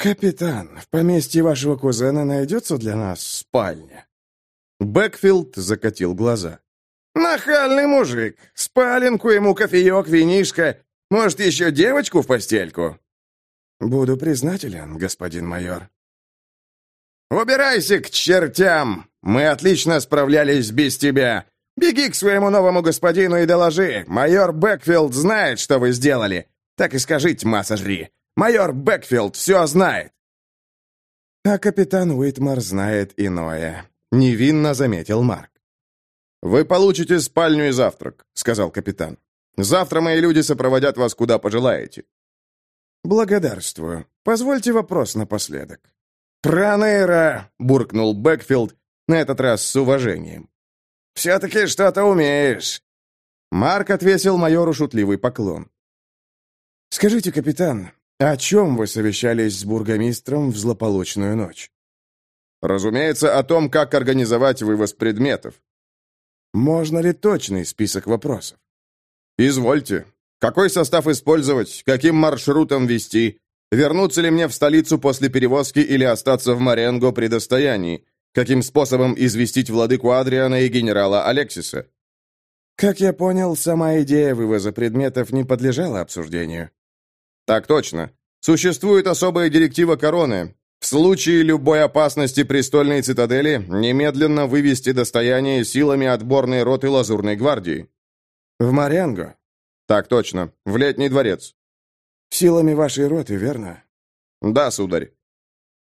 «Капитан, в поместье вашего кузена найдется для нас спальня?» Бэкфилд закатил глаза. «Нахальный мужик. Спаленку ему, кофеек, винишко. Может, еще девочку в постельку?» «Буду признателен, господин майор». «Убирайся к чертям! Мы отлично справлялись без тебя. Беги к своему новому господину и доложи. Майор Бэкфилд знает, что вы сделали. Так и скажите, массажри. Майор Бэкфилд все знает». «А капитан Уитмар знает иное», — невинно заметил Марк. «Вы получите спальню и завтрак», — сказал капитан. «Завтра мои люди сопроводят вас, куда пожелаете». «Благодарствую. Позвольте вопрос напоследок». «Проныра!» — буркнул Бэкфилд, на этот раз с уважением. «Все-таки что-то умеешь». Марк отвесил майору шутливый поклон. «Скажите, капитан, о чем вы совещались с бургомистром в злополучную ночь?» «Разумеется, о том, как организовать вывоз предметов. Можно ли точный список вопросов? Извольте. Какой состав использовать? Каким маршрутом вести? Вернуться ли мне в столицу после перевозки или остаться в Маренго при достоянии? Каким способом известить владыку Адриана и генерала Алексиса? Как я понял, сама идея вывоза предметов не подлежала обсуждению. Так точно. Существует особая директива короны, в случае любой опасности престольной цитадели немедленно вывести достояние силами отборной роты Лазурной гвардии. В Марянго? Так точно, в Летний дворец. Силами вашей роты, верно? Да, сударь.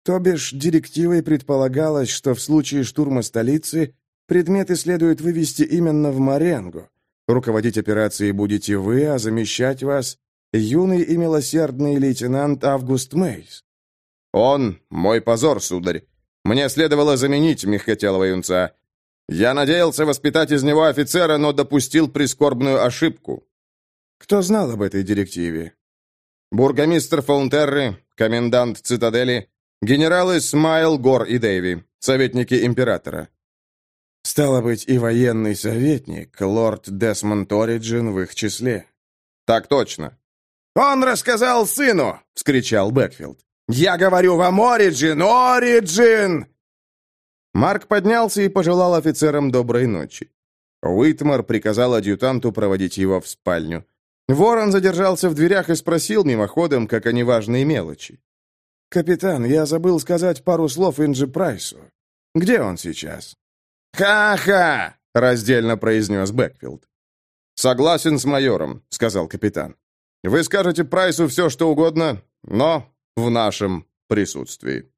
То бишь, директивой предполагалось, что в случае штурма столицы предметы следует вывести именно в Маренго. Руководить операцией будете вы, а замещать вас юный и милосердный лейтенант Август Мейс. «Он — мой позор, сударь. Мне следовало заменить мягкотелого юнца. Я надеялся воспитать из него офицера, но допустил прискорбную ошибку». «Кто знал об этой директиве?» «Бургомистр Фаунтерры, комендант цитадели, генералы Смайл, Гор и Дэйви, советники императора». «Стало быть, и военный советник, лорд Десмонд Ориджин в их числе». «Так точно». Он рассказал сыну!» — вскричал Бэкфилд. «Я говорю вам, Ориджин! Ориджин!» Марк поднялся и пожелал офицерам доброй ночи. Уитмар приказал адъютанту проводить его в спальню. Ворон задержался в дверях и спросил мимоходом, как о неважной мелочи. «Капитан, я забыл сказать пару слов Инджи Прайсу. Где он сейчас?» «Ха-ха!» — раздельно произнес Бэкфилд. «Согласен с майором», — сказал капитан. «Вы скажете Прайсу все, что угодно, но в нашем присутствии».